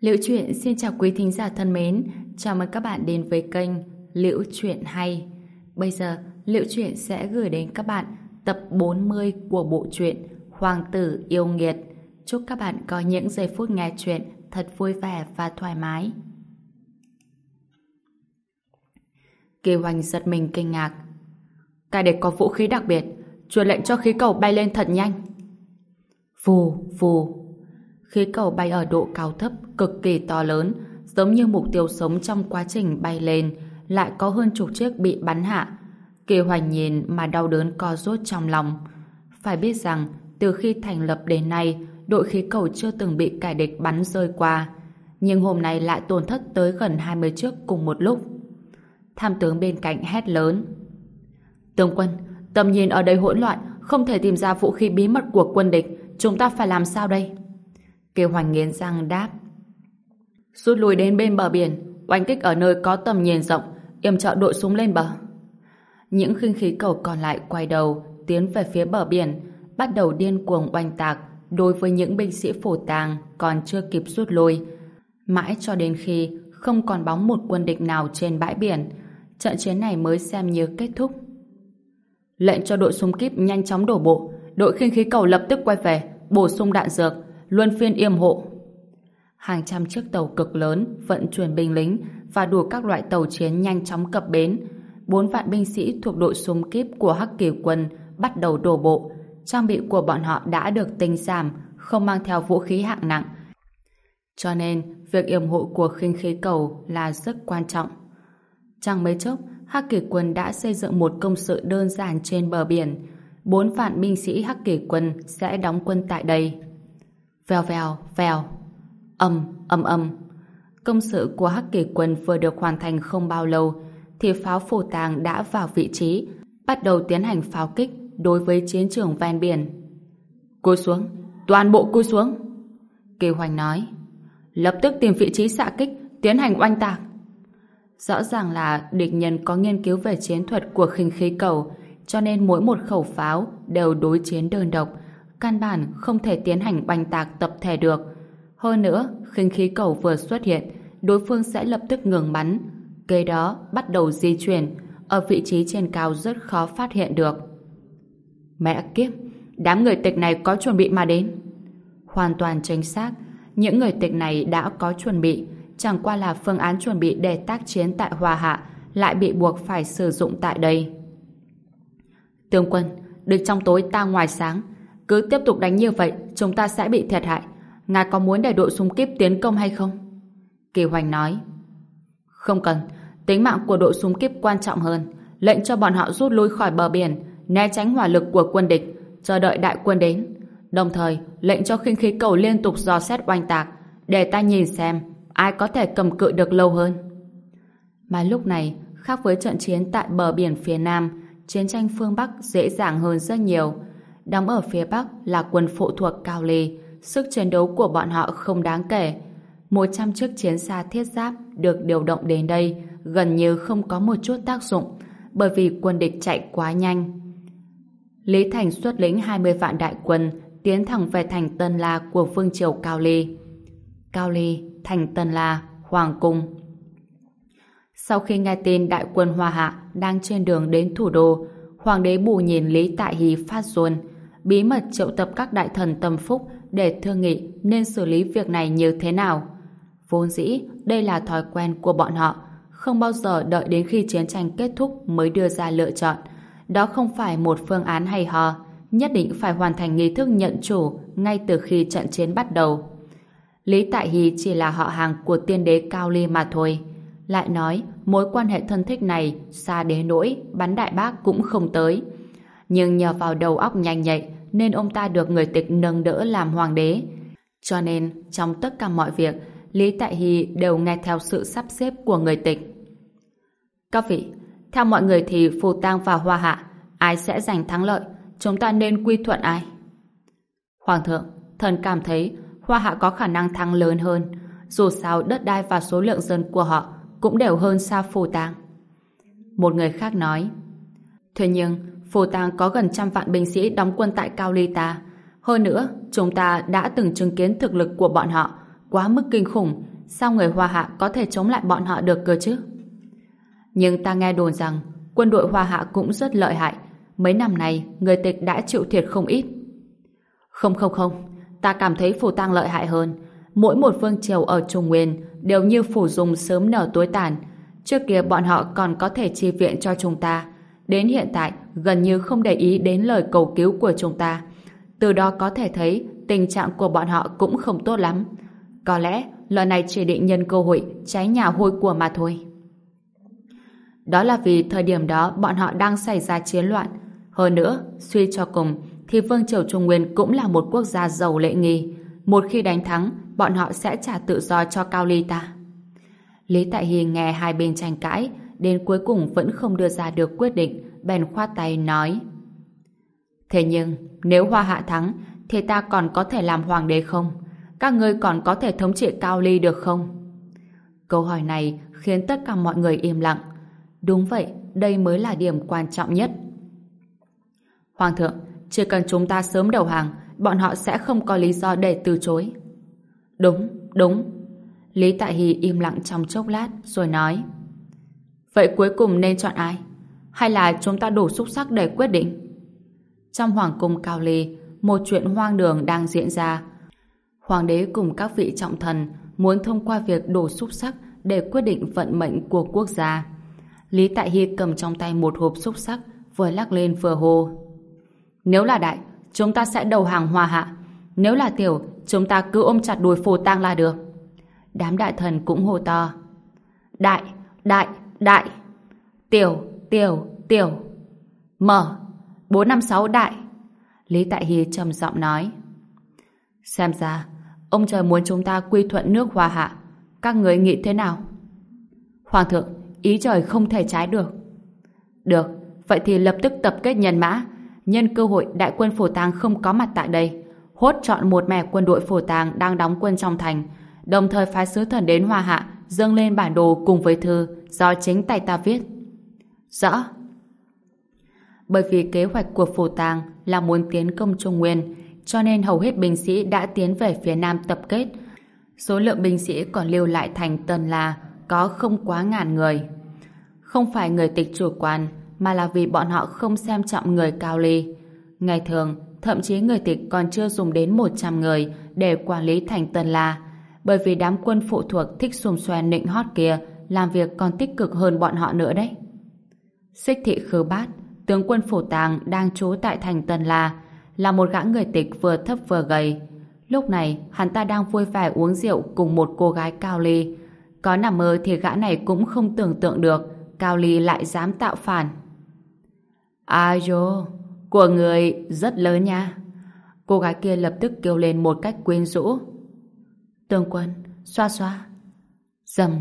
Liễu Chuyện xin chào quý thính giả thân mến, chào mừng các bạn đến với kênh Liễu Chuyện Hay. Bây giờ, Liễu Chuyện sẽ gửi đến các bạn tập 40 của bộ truyện Hoàng tử yêu nghiệt. Chúc các bạn có những giây phút nghe chuyện thật vui vẻ và thoải mái. Kỳ hoành giật mình kinh ngạc. Cái địch có vũ khí đặc biệt, truyền lệnh cho khí cầu bay lên thật nhanh. Phù phù. Khí cầu bay ở độ cao thấp cực kỳ to lớn, giống như mục tiêu sống trong quá trình bay lên, lại có hơn chục chiếc bị bắn hạ. Kỳ hoành nhìn mà đau đớn co rút trong lòng. Phải biết rằng, từ khi thành lập đến nay, đội khí cầu chưa từng bị kẻ địch bắn rơi qua. Nhưng hôm nay lại tổn thất tới gần 20 chiếc cùng một lúc. Tham tướng bên cạnh hét lớn. Tướng quân, tầm nhìn ở đây hỗn loạn, không thể tìm ra vũ khí bí mật của quân địch. Chúng ta phải làm sao đây? Kêu hoành nghiến răng đáp. Rút lui đến bên bờ biển, oanh kích ở nơi có tầm nhìn rộng, yểm trợ đội súng lên bờ. Những khinh khí cầu còn lại quay đầu, tiến về phía bờ biển, bắt đầu điên cuồng oanh tạc đối với những binh sĩ phổ tàng còn chưa kịp rút lui. Mãi cho đến khi không còn bóng một quân địch nào trên bãi biển, trận chiến này mới xem như kết thúc. Lệnh cho đội súng kíp nhanh chóng đổ bộ, đội khinh khí cầu lập tức quay về, bổ sung đạn dược, luân phiên yểm hộ. Hàng trăm chiếc tàu cực lớn vận chuyển binh lính và đủ các loại tàu chiến nhanh chóng cập bến. Bốn vạn binh sĩ thuộc đội súng kíp của Hắc Kỳ quân bắt đầu đổ bộ. Trang bị của bọn họ đã được tinh giảm, không mang theo vũ khí hạng nặng. Cho nên, việc yểm hộ của khinh khí cầu là rất quan trọng. Chẳng mấy chốc, Hắc Kỳ quân đã xây dựng một công sự đơn giản trên bờ biển. Bốn vạn binh sĩ Hắc Kỳ quân sẽ đóng quân tại đây. Vèo vèo, vèo. Âm, âm âm. Công sự của Hắc Kỳ quân vừa được hoàn thành không bao lâu, thì pháo phổ tàng đã vào vị trí, bắt đầu tiến hành pháo kích đối với chiến trường ven biển. Cúi xuống, toàn bộ cúi xuống. Kỳ Hoành nói. Lập tức tìm vị trí xạ kích, tiến hành oanh tạc. Rõ ràng là địch nhân có nghiên cứu về chiến thuật của khinh khí cầu, cho nên mỗi một khẩu pháo đều đối chiến đơn độc, căn bản không thể tiến hành bành tạc tập thể được. Hơn nữa, khinh khí cầu vừa xuất hiện, đối phương sẽ lập tức ngừng bắn. Kế đó bắt đầu di chuyển, ở vị trí trên cao rất khó phát hiện được. Mẹ kiếp, đám người tịch này có chuẩn bị mà đến. Hoàn toàn chính xác, những người tịch này đã có chuẩn bị, chẳng qua là phương án chuẩn bị để tác chiến tại Hòa Hạ lại bị buộc phải sử dụng tại đây. Tướng quân, được trong tối ta ngoài sáng, cứ tiếp tục đánh như vậy, chúng ta sẽ bị thiệt hại. Ngài có muốn để đội súng kíp tiến công hay không? Kỳ Hoành nói. Không cần, tính mạng của đội súng kíp quan trọng hơn. Lệnh cho bọn họ rút lui khỏi bờ biển, né tránh hỏa lực của quân địch, chờ đợi đại quân đến. Đồng thời, lệnh cho khinh khí cầu liên tục dò xét oanh tạc, để ta nhìn xem ai có thể cầm cự được lâu hơn. Mà lúc này, khác với trận chiến tại bờ biển phía Nam, chiến tranh phương Bắc dễ dàng hơn rất nhiều. Đóng ở phía Bắc là quân phụ thuộc Cao Ly, sức chiến đấu của bọn họ không đáng kể. 100 chiếc chiến xa thiết giáp được điều động đến đây gần như không có một chút tác dụng bởi vì quân địch chạy quá nhanh. Lý Thành xuất lĩnh 20 vạn đại quân tiến thẳng về thành Tân La của Vương Triều Cao Ly. Cao Ly, thành Tân La, Hoàng Cung. Sau khi nghe tin đại quân Hoa Hạ đang trên đường đến thủ đô, Hoàng đế bù nhìn Lý Tại hì phát ruồn, bí mật triệu tập các đại thần tâm phúc để thương nghị nên xử lý việc này như thế nào. Vốn dĩ, đây là thói quen của bọn họ, không bao giờ đợi đến khi chiến tranh kết thúc mới đưa ra lựa chọn. Đó không phải một phương án hay ho, nhất định phải hoàn thành nghi thức nhận chủ ngay từ khi trận chiến bắt đầu. Lý Tại Hy chỉ là họ hàng của tiên đế Cao Ly mà thôi. Lại nói, mối quan hệ thân thích này xa đến nỗi bắn đại bác cũng không tới. Nhưng nhờ vào đầu óc nhanh nhạy nên ông ta được người tịch nâng đỡ làm hoàng đế. Cho nên, trong tất cả mọi việc, Lý Tại Hy đều nghe theo sự sắp xếp của người tịch. Các vị, theo mọi người thì Phù Tang và Hoa Hạ, ai sẽ giành thắng lợi? Chúng ta nên quy thuận ai? Hoàng thượng, thần cảm thấy Hoa Hạ có khả năng thắng lớn hơn. Dù sao đất đai và số lượng dân của họ cũng đều hơn xa Phù Tang. Một người khác nói, Thế nhưng, Phù Tang có gần trăm vạn binh sĩ đóng quân tại Cao Ly ta. Hơn nữa, chúng ta đã từng chứng kiến thực lực của bọn họ, quá mức kinh khủng, sao người Hoa Hạ có thể chống lại bọn họ được cơ chứ? Nhưng ta nghe đồn rằng quân đội Hoa Hạ cũng rất lợi hại. Mấy năm này, người tịch đã chịu thiệt không ít. Không không không, ta cảm thấy phù tang lợi hại hơn. Mỗi một vương triều ở Trung Nguyên đều như phủ dùng sớm nở tối tàn. Trước kia bọn họ còn có thể chi viện cho chúng ta. Đến hiện tại, gần như không để ý đến lời cầu cứu của chúng ta. Từ đó có thể thấy tình trạng của bọn họ cũng không tốt lắm. Có lẽ lần này chỉ định nhân cơ hội cháy nhà hôi của mà thôi. Đó là vì thời điểm đó bọn họ đang xảy ra chiến loạn. Hơn nữa, suy cho cùng, thì Vương Triều Trung Nguyên cũng là một quốc gia giàu lệ nghi. Một khi đánh thắng, bọn họ sẽ trả tự do cho Cao Ly ta. Lý Tại Hy nghe hai bên tranh cãi, đến cuối cùng vẫn không đưa ra được quyết định, bèn khoát tay nói. Thế nhưng, nếu Hoa Hạ thắng, thì ta còn có thể làm hoàng đế không? Các ngươi còn có thể thống trị Cao Ly được không? Câu hỏi này khiến tất cả mọi người im lặng. Đúng vậy, đây mới là điểm quan trọng nhất. Hoàng thượng, chỉ cần chúng ta sớm đầu hàng, bọn họ sẽ không có lý do để từ chối. Đúng, đúng. Lý Tại Hy im lặng trong chốc lát, rồi nói. Vậy cuối cùng nên chọn ai? Hay là chúng ta đủ xúc sắc để quyết định? Trong Hoàng cung Cao Ly, một chuyện hoang đường đang diễn ra. Hoàng đế cùng các vị trọng thần muốn thông qua việc đổ xúc sắc để quyết định vận mệnh của quốc gia. Lý Tại Hy cầm trong tay một hộp xúc sắc, vừa lắc lên vừa hô. Nếu là đại, chúng ta sẽ đầu hàng hòa hạ. Nếu là tiểu, chúng ta cứ ôm chặt đùi phù tang là được. Đám đại thần cũng hô to. Đại, đại, đại. Tiểu, tiểu, tiểu. Mở, 456 đại. Lý Tại Hy trầm giọng nói. Xem ra, ông trời muốn chúng ta quy thuận nước hòa hạ. Các người nghĩ thế nào? Hoàng thượng, ý trời không thể trái được. Được, vậy thì lập tức tập kết nhân mã, nhân cơ hội đại quân phổ tàng không có mặt tại đây, hốt chọn một mẻ quân đội phổ tàng đang đóng quân trong thành, đồng thời phái sứ thần đến Hoa Hạ dâng lên bản đồ cùng với thư do chính tay ta viết. Rõ. Bởi vì kế hoạch của phổ tàng là muốn tiến công Trung Nguyên, cho nên hầu hết binh sĩ đã tiến về phía Nam tập kết. Số lượng binh sĩ còn lưu lại thành Tân La có không quá ngàn người. Không phải người tịch chủ quan, mà là vì bọn họ không xem trọng người cao ly. Ngày thường, thậm chí người tịch còn chưa dùng đến 100 người để quản lý thành Tân La, bởi vì đám quân phụ thuộc thích xùm xòe nịnh hót kia làm việc còn tích cực hơn bọn họ nữa đấy. Xích thị khứ bát, tướng quân phủ tàng đang trú tại thành Tân La, là một gã người tịch vừa thấp vừa gầy. Lúc này, hắn ta đang vui vẻ uống rượu cùng một cô gái cao ly. Có nằm mơ thì gã này cũng không tưởng tượng được Cao Ly lại dám tạo phản. À dô, của người rất lớn nha. Cô gái kia lập tức kêu lên một cách quyến rũ. Tương quân, xoa xoa. Dầm.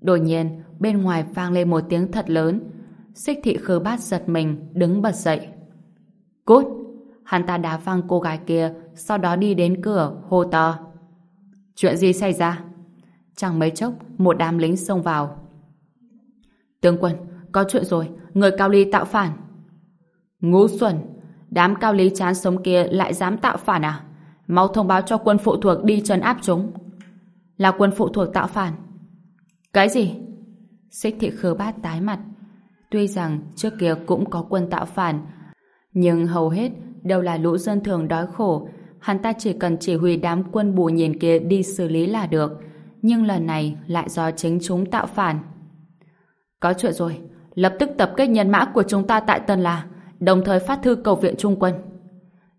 Đột nhiên, bên ngoài vang lên một tiếng thật lớn. Xích thị khứ bát giật mình, đứng bật dậy. Cút! Hắn ta đá văng cô gái kia, sau đó đi đến cửa, hô to. Chuyện gì xảy ra? Chẳng mấy chốc, một đám lính xông vào. Tướng quân, có chuyện rồi, người cao ly tạo phản. Ngũ xuẩn, đám cao lý chán sống kia lại dám tạo phản à? Mau thông báo cho quân phụ thuộc đi trấn áp chúng. Là quân phụ thuộc tạo phản. Cái gì? Xích thị khứ bát tái mặt. Tuy rằng trước kia cũng có quân tạo phản, nhưng hầu hết đều là lũ dân thường đói khổ. Hắn ta chỉ cần chỉ huy đám quân bù nhìn kia đi xử lý là được. Nhưng lần này lại do chính chúng tạo phản. Có chuyện rồi, lập tức tập kết nhân mã của chúng ta tại Tân La đồng thời phát thư cầu viện trung quân.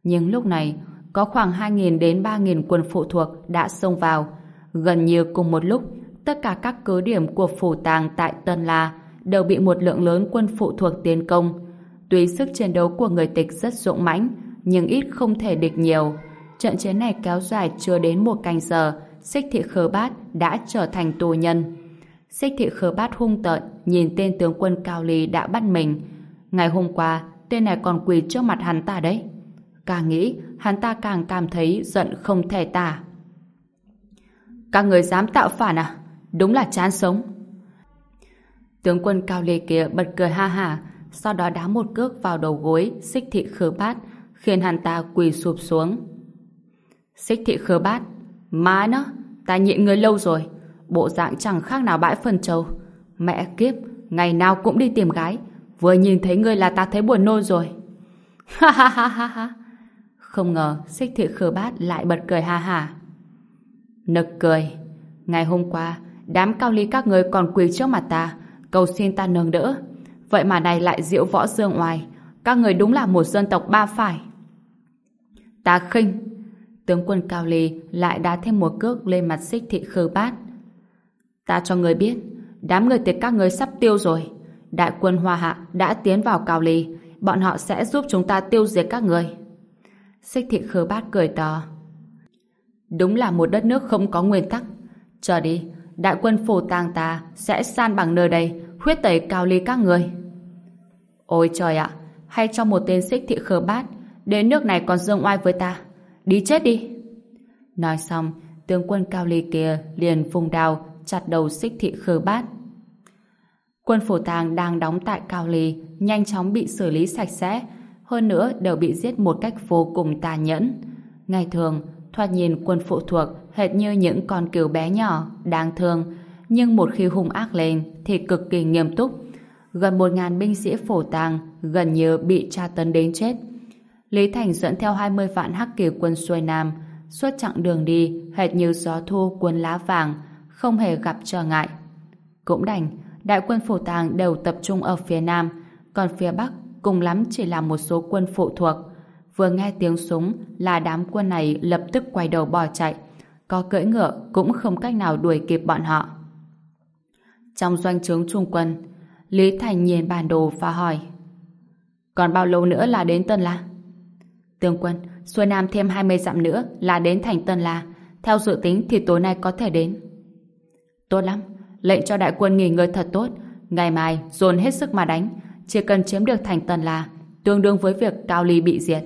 Nhưng lúc này, có khoảng 2.000 đến 3.000 quân phụ thuộc đã xông vào. Gần như cùng một lúc, tất cả các cứ điểm của phủ tàng tại Tân La đều bị một lượng lớn quân phụ thuộc tiến công. Tuy sức chiến đấu của người tịch rất dũng mãnh, nhưng ít không thể địch nhiều. Trận chiến này kéo dài chưa đến một canh giờ, xích thị khờ bát đã trở thành tù nhân. Xích thị khờ bát hung tợn nhìn tên tướng quân Cao Ly đã bắt mình. Ngày hôm qua, tên này còn quỳ trước mặt hắn ta đấy. Càng nghĩ, hắn ta càng cảm thấy giận không thể tả. Các người dám tạo phản à? Đúng là chán sống. Tướng quân cao lê kia bật cười ha ha, sau đó đá một cước vào đầu gối xích thị khứ bát, khiến hắn ta quỳ sụp xuống. Xích thị khứ bát, má nó, ta nhịn người lâu rồi. Bộ dạng chẳng khác nào bãi phân châu. Mẹ kiếp, ngày nào cũng đi tìm gái. Vừa nhìn thấy ngươi là ta thấy buồn nôn rồi. Ha ha ha ha ha. Không ngờ xích thị khờ bát lại bật cười ha ha. Nực cười. Ngày hôm qua, đám cao ly các người còn quỳ trước mặt ta, cầu xin ta nâng đỡ. Vậy mà này lại diễu võ dương ngoài. Các người đúng là một dân tộc ba phải. Ta khinh. Tướng quân Cao Ly lại đá thêm một cước lên mặt xích thị khờ bát. Ta cho người biết, đám người tiệt các người sắp tiêu rồi. Đại quân Hoa Hạ đã tiến vào Cao Ly, bọn họ sẽ giúp chúng ta tiêu diệt các người. Xích thị khư bát cười to. Đúng là một đất nước không có nguyên tắc. Chờ đi, đại quân phù tang ta sẽ san bằng nơi đây, huyết tẩy Cao Ly các người. Ôi trời ạ, hay cho một tên xích thị khờ bát đến nước này còn dương oai với ta. Đi chết đi. Nói xong, tướng quân Cao Ly kia liền vùng đao chặt đầu xích thị khờ bát. Quân phổ tàng đang đóng tại Cao Ly nhanh chóng bị xử lý sạch sẽ hơn nữa đều bị giết một cách vô cùng tàn nhẫn. Ngày thường, thoạt nhìn quân phụ thuộc hệt như những con cừu bé nhỏ, đáng thương, nhưng một khi hung ác lên thì cực kỳ nghiêm túc. Gần một ngàn binh sĩ phổ tàng gần như bị tra tấn đến chết. Lý Thành dẫn theo 20 vạn hắc kỳ quân xuôi Nam, suốt chặng đường đi hệt như gió thu quân lá vàng, không hề gặp trở ngại. Cũng đành, đại quân phổ tàng đều tập trung ở phía Nam, còn phía Bắc cùng lắm chỉ là một số quân phụ thuộc. Vừa nghe tiếng súng là đám quân này lập tức quay đầu bỏ chạy, có cưỡi ngựa cũng không cách nào đuổi kịp bọn họ. Trong doanh trướng trung quân, Lý Thành nhìn bản đồ và hỏi Còn bao lâu nữa là đến Tân La? Tướng quân, xuôi Nam thêm 20 dặm nữa là đến thành Tân La. Theo dự tính thì tối nay có thể đến. Tốt lắm, lệnh cho đại quân nghỉ ngơi thật tốt. Ngày mai dồn hết sức mà đánh. Chỉ cần chiếm được thành tần là tương đương với việc Cao Ly bị diệt.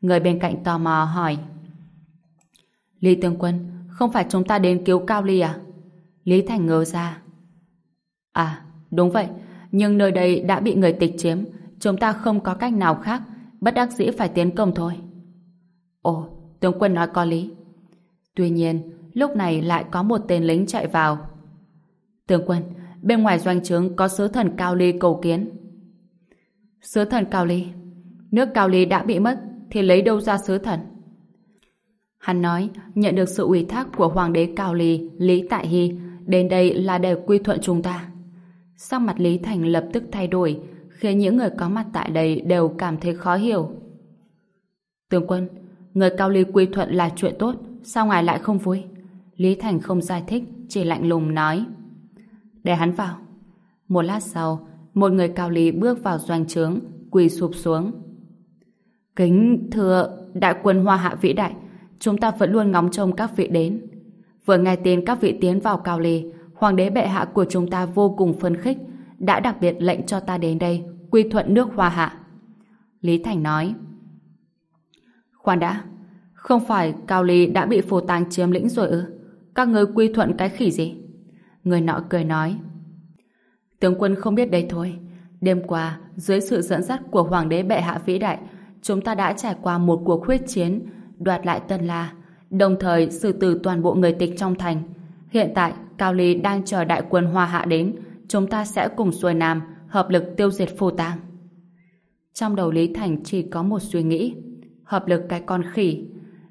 Người bên cạnh tò mò hỏi Lý Tướng Quân, không phải chúng ta đến cứu Cao Ly à? Lý Thành ngờ ra. À, đúng vậy, nhưng nơi đây đã bị người tịch chiếm, chúng ta không có cách nào khác, bất đắc dĩ phải tiến công thôi. Ồ, tướng quân nói có lý. Tuy nhiên, lúc này lại có một tên lính chạy vào. Tướng quân, bên ngoài doanh trướng có sứ thần Cao Ly cầu kiến. Sứ thần Cao Ly? Nước Cao Ly đã bị mất, thì lấy đâu ra sứ thần? Hắn nói, nhận được sự ủy thác của Hoàng đế Cao Ly, Lý Tại Hy, đến đây là để quy thuận chúng ta. Sắc mặt Lý Thành lập tức thay đổi, khiến những người có mặt tại đây đều cảm thấy khó hiểu. Tướng quân, người Cao Ly quy thuận là chuyện tốt, sao ngài lại không vui? Lý Thành không giải thích, chỉ lạnh lùng nói. Để hắn vào. Một lát sau, một người Cao lý bước vào doanh trướng, quỳ sụp xuống. Kính thưa đại quân Hoa Hạ vĩ đại, chúng ta vẫn luôn ngóng trông các vị đến. Vừa nghe tin các vị tiến vào Cao lý, Hoàng đế bệ hạ của chúng ta vô cùng phấn khích, đã đặc biệt lệnh cho ta đến đây, quy thuận nước Hoa Hạ. Lý Thành nói, Khoan đã, không phải Cao Ly đã bị phù tang chiếm lĩnh rồi ư? Các người quy thuận cái khỉ gì? Người nọ cười nói, Tướng quân không biết đây thôi. Đêm qua, dưới sự dẫn dắt của Hoàng đế bệ hạ vĩ đại, chúng ta đã trải qua một cuộc huyết chiến, đoạt lại Tân La, đồng thời xử tử toàn bộ người tịch trong thành. Hiện tại, Cao Ly đang chờ đại quân Hoa Hạ đến, chúng ta sẽ cùng xuôi Nam hợp lực tiêu diệt phù tang. Trong đầu Lý Thành chỉ có một suy nghĩ, hợp lực cái con khỉ.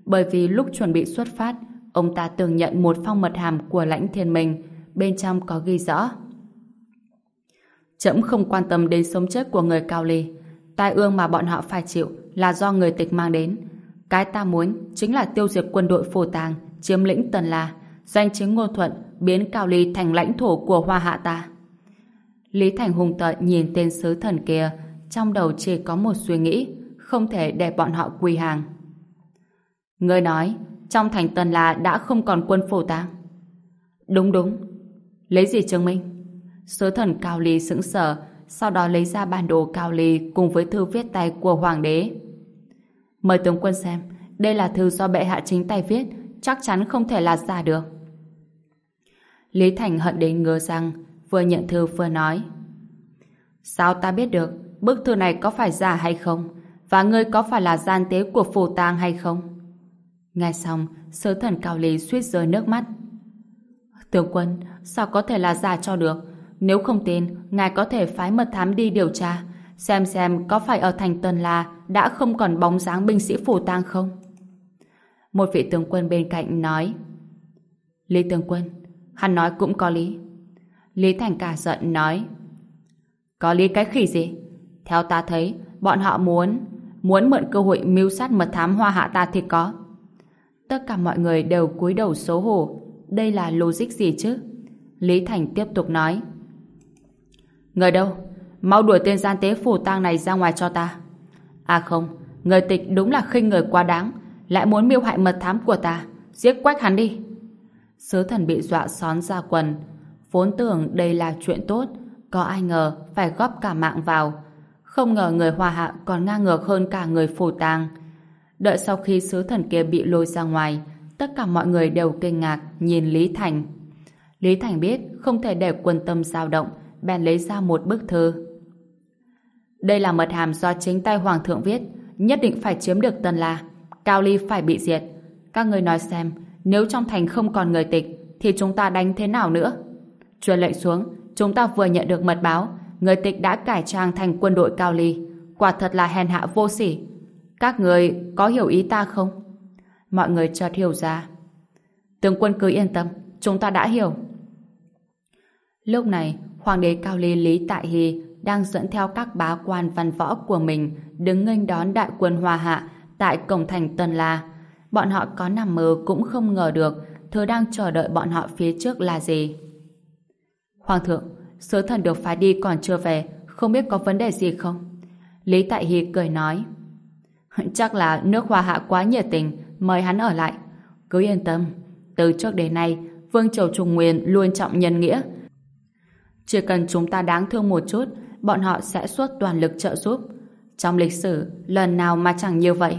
Bởi vì lúc chuẩn bị xuất phát, ông ta từng nhận một phong mật hàm của lãnh thiên mình bên trong có ghi rõ. Chấm không quan tâm đến sống chết của người Cao Ly. Tai ương mà bọn họ phải chịu là do người tịch mang đến. Cái ta muốn chính là tiêu diệt quân đội phù tàng, chiếm lĩnh Tần La, danh chính ngôn thuận, biến Cao Ly thành lãnh thổ của Hoa Hạ ta. Lý Thành hùng tợn nhìn tên sứ thần kia, trong đầu chỉ có một suy nghĩ, không thể để bọn họ quỳ hàng. người nói, trong thành Tần La đã không còn quân phổ tàng Đúng đúng. Lấy gì chứng minh? Sứ thần Cao Ly sững sờ, sau đó lấy ra bản đồ Cao Ly cùng với thư viết tay của Hoàng đế. Mời tướng quân xem, đây là thư do bệ hạ chính tay viết, chắc chắn không thể là giả được. Lý Thành hận đến ngơ rằng vừa nhận thư vừa nói. Sao ta biết được bức thư này có phải giả hay không? Và ngươi có phải là gian tế của phù tang hay không? Nghe xong, sứ thần Cao Ly suýt rơi nước mắt. Tướng quân, sao có thể là giả cho được? Nếu không tin, ngài có thể phái mật thám đi điều tra, xem xem có phải ở thành tần La đã không còn bóng dáng binh sĩ phủ tang không? Một vị tướng quân bên cạnh nói Lý tướng quân, hắn nói cũng có lý. Lý Thành cả giận nói Có lý cái khỉ gì? Theo ta thấy, bọn họ muốn muốn mượn cơ hội mưu sát mật thám hoa hạ ta thì có. Tất cả mọi người đều cúi đầu xấu hổ. Đây là logic gì chứ? Lý Thành tiếp tục nói Người đâu? Mau đuổi tên gian tế phủ tang này ra ngoài cho ta. À không, người tịch đúng là khinh người quá đáng, lại muốn miêu hại mật thám của ta. Giết quách hắn đi. Sứ thần bị dọa xón ra quần. Vốn tưởng đây là chuyện tốt, có ai ngờ phải góp cả mạng vào. Không ngờ người hòa hạ còn ngang ngược hơn cả người phủ tang. Đợi sau khi sứ thần kia bị lôi ra ngoài, tất cả mọi người đều kinh ngạc nhìn Lý Thành. Lý Thành biết không thể để quân tâm dao động, bèn lấy ra một bức thư. Đây là mật hàm do chính tay Hoàng thượng viết, nhất định phải chiếm được Tân La. Cao Ly phải bị diệt. Các người nói xem, nếu trong thành không còn người tịch, thì chúng ta đánh thế nào nữa? Truyền lệnh xuống, chúng ta vừa nhận được mật báo, người tịch đã cải trang thành quân đội Cao Ly. Quả thật là hèn hạ vô sỉ. Các người có hiểu ý ta không? Mọi người chợt hiểu ra. Tướng quân cứ yên tâm, chúng ta đã hiểu. Lúc này, Hoàng đế Cao Ly Lý Tại Hy đang dẫn theo các bá quan văn võ của mình đứng nghênh đón đại quân Hoa Hạ tại cổng thành Tân La. Bọn họ có nằm mơ cũng không ngờ được thứ đang chờ đợi bọn họ phía trước là gì. Hoàng thượng, sứ thần được phái đi còn chưa về, không biết có vấn đề gì không? Lý Tại Hy cười nói. Chắc là nước Hoa Hạ quá nhiệt tình, mời hắn ở lại. Cứ yên tâm, từ trước đến nay, Vương Triều Trung Nguyên luôn trọng nhân nghĩa. Chỉ cần chúng ta đáng thương một chút, bọn họ sẽ suốt toàn lực trợ giúp. Trong lịch sử, lần nào mà chẳng như vậy.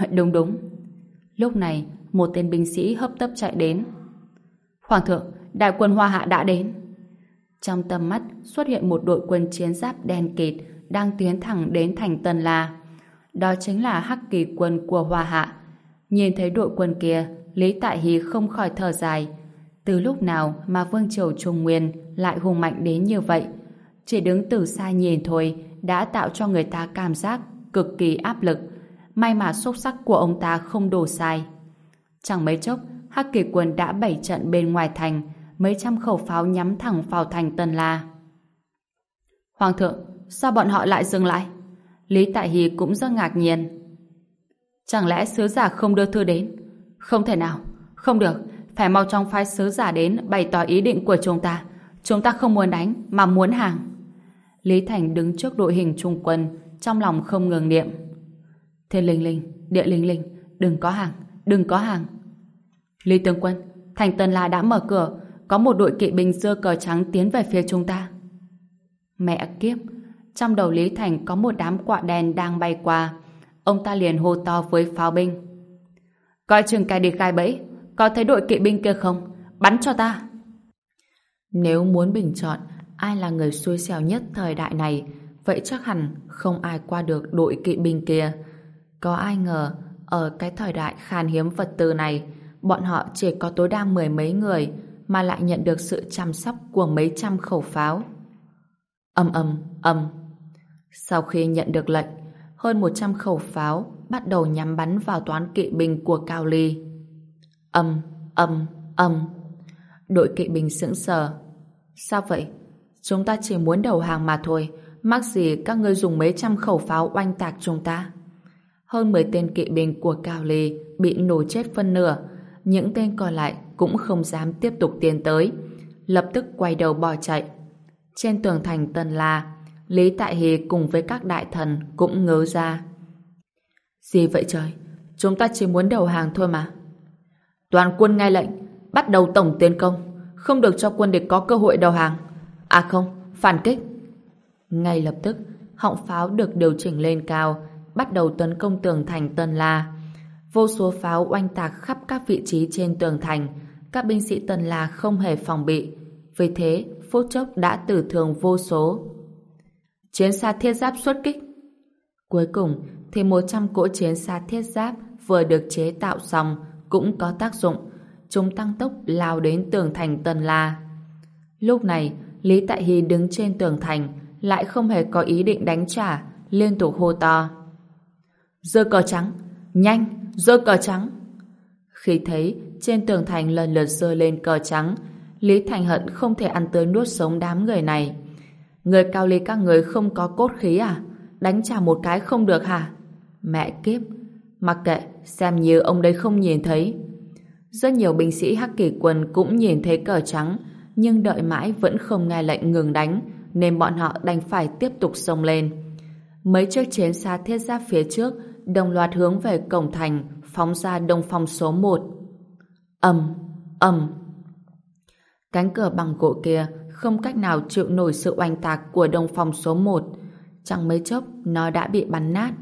Đúng đúng. Lúc này, một tên binh sĩ hấp tấp chạy đến. Hoàng thượng, đại quân Hoa Hạ đã đến. Trong tầm mắt xuất hiện một đội quân chiến giáp đen kịt đang tiến thẳng đến thành Tân La. Đó chính là Hắc Kỳ quân của Hoa Hạ. Nhìn thấy đội quân kia, Lý Tại Hí không khỏi thở dài. Từ lúc nào mà Vương Triều Trung Nguyên lại hùng mạnh đến như vậy? Chỉ đứng từ xa nhìn thôi đã tạo cho người ta cảm giác cực kỳ áp lực. May mà xúc sắc của ông ta không đổ sai. Chẳng mấy chốc, Hắc Kỳ quân đã bảy trận bên ngoài thành, mấy trăm khẩu pháo nhắm thẳng vào thành Tân La. Hoàng thượng, sao bọn họ lại dừng lại? Lý Tại Hì cũng rất ngạc nhiên. Chẳng lẽ sứ giả không đưa thư đến? Không thể nào, không được, phải mau chóng phái sứ giả đến bày tỏ ý định của chúng ta. Chúng ta không muốn đánh, mà muốn hàng. Lý Thành đứng trước đội hình trung quân, trong lòng không ngừng niệm. Thiên linh linh, địa linh linh, đừng có hàng, đừng có hàng. Lý tướng quân, thành Tân La đã mở cửa, có một đội kỵ binh dơ cờ trắng tiến về phía chúng ta. Mẹ kiếp, trong đầu Lý Thành có một đám quạ đen đang bay qua. Ông ta liền hô to với pháo binh. Coi chừng cái đi khai bẫy, có thấy đội kỵ binh kia không? Bắn cho ta! Nếu muốn bình chọn ai là người xui xẻo nhất thời đại này, vậy chắc hẳn không ai qua được đội kỵ binh kia. Có ai ngờ, ở cái thời đại khan hiếm vật tư này, bọn họ chỉ có tối đa mười mấy người, mà lại nhận được sự chăm sóc của mấy trăm khẩu pháo. Âm âm, âm. Sau khi nhận được lệnh, hơn 100 khẩu pháo bắt đầu nhắm bắn vào toán kỵ binh của Cao Ly. Âm, âm, âm. Đội kỵ binh sững sờ. Sao vậy? Chúng ta chỉ muốn đầu hàng mà thôi. Mắc gì các ngươi dùng mấy trăm khẩu pháo oanh tạc chúng ta? Hơn 10 tên kỵ binh của Cao Lê bị nổ chết phân nửa. Những tên còn lại cũng không dám tiếp tục tiến tới. Lập tức quay đầu bỏ chạy. Trên tường thành Tân La, Lý Tại Hì cùng với các đại thần cũng ngớ ra. Gì vậy trời? Chúng ta chỉ muốn đầu hàng thôi mà. Toàn quân nghe lệnh, bắt đầu tổng tiến công, không được cho quân địch có cơ hội đầu hàng. À không, phản kích. Ngay lập tức, họng pháo được điều chỉnh lên cao, bắt đầu tấn công tường thành Tân La. Vô số pháo oanh tạc khắp các vị trí trên tường thành, các binh sĩ Tân La không hề phòng bị. Vì thế, phút chốc đã tử thương vô số. Chiến xa thiết giáp xuất kích. Cuối cùng thì 100 cỗ chiến xa thiết giáp vừa được chế tạo xong cũng có tác dụng. Chúng tăng tốc lao đến tường thành Tân La. Lúc này, Lý Tại Hy đứng trên tường thành, lại không hề có ý định đánh trả, liên tục hô to. Dơ cờ trắng! Nhanh! Dơ cờ trắng! Khi thấy trên tường thành lần lượt dơ lên cờ trắng, Lý Thành Hận không thể ăn tới nuốt sống đám người này. Người cao ly các người không có cốt khí à? Đánh trả một cái không được hả? Mẹ kiếp! Mặc kệ, xem như ông đây không nhìn thấy. Rất nhiều binh sĩ Hắc Kỳ quân cũng nhìn thấy cờ trắng, nhưng đợi mãi vẫn không nghe lệnh ngừng đánh, nên bọn họ đành phải tiếp tục xông lên. Mấy chiếc chiến xa thiết giáp phía trước đồng loạt hướng về cổng thành, phóng ra đông phong số 1. ầm, ầm. Cánh cửa bằng gỗ kia không cách nào chịu nổi sự oanh tạc của đông phong số 1. Chẳng mấy chốc, nó đã bị bắn nát.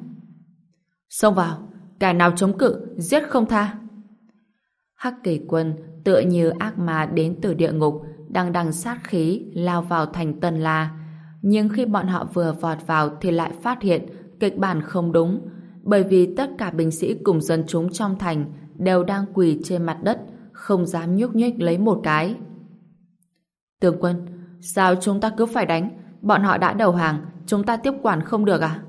Xông vào, kẻ nào chống cự, giết không tha. Hắc kỳ quân tựa như ác ma đến từ địa ngục, đang đằng sát khí lao vào thành Tân La. Nhưng khi bọn họ vừa vọt vào thì lại phát hiện kịch bản không đúng, bởi vì tất cả binh sĩ cùng dân chúng trong thành đều đang quỳ trên mặt đất, không dám nhúc nhích lấy một cái. Tướng quân, sao chúng ta cứ phải đánh? Bọn họ đã đầu hàng, chúng ta tiếp quản không được à?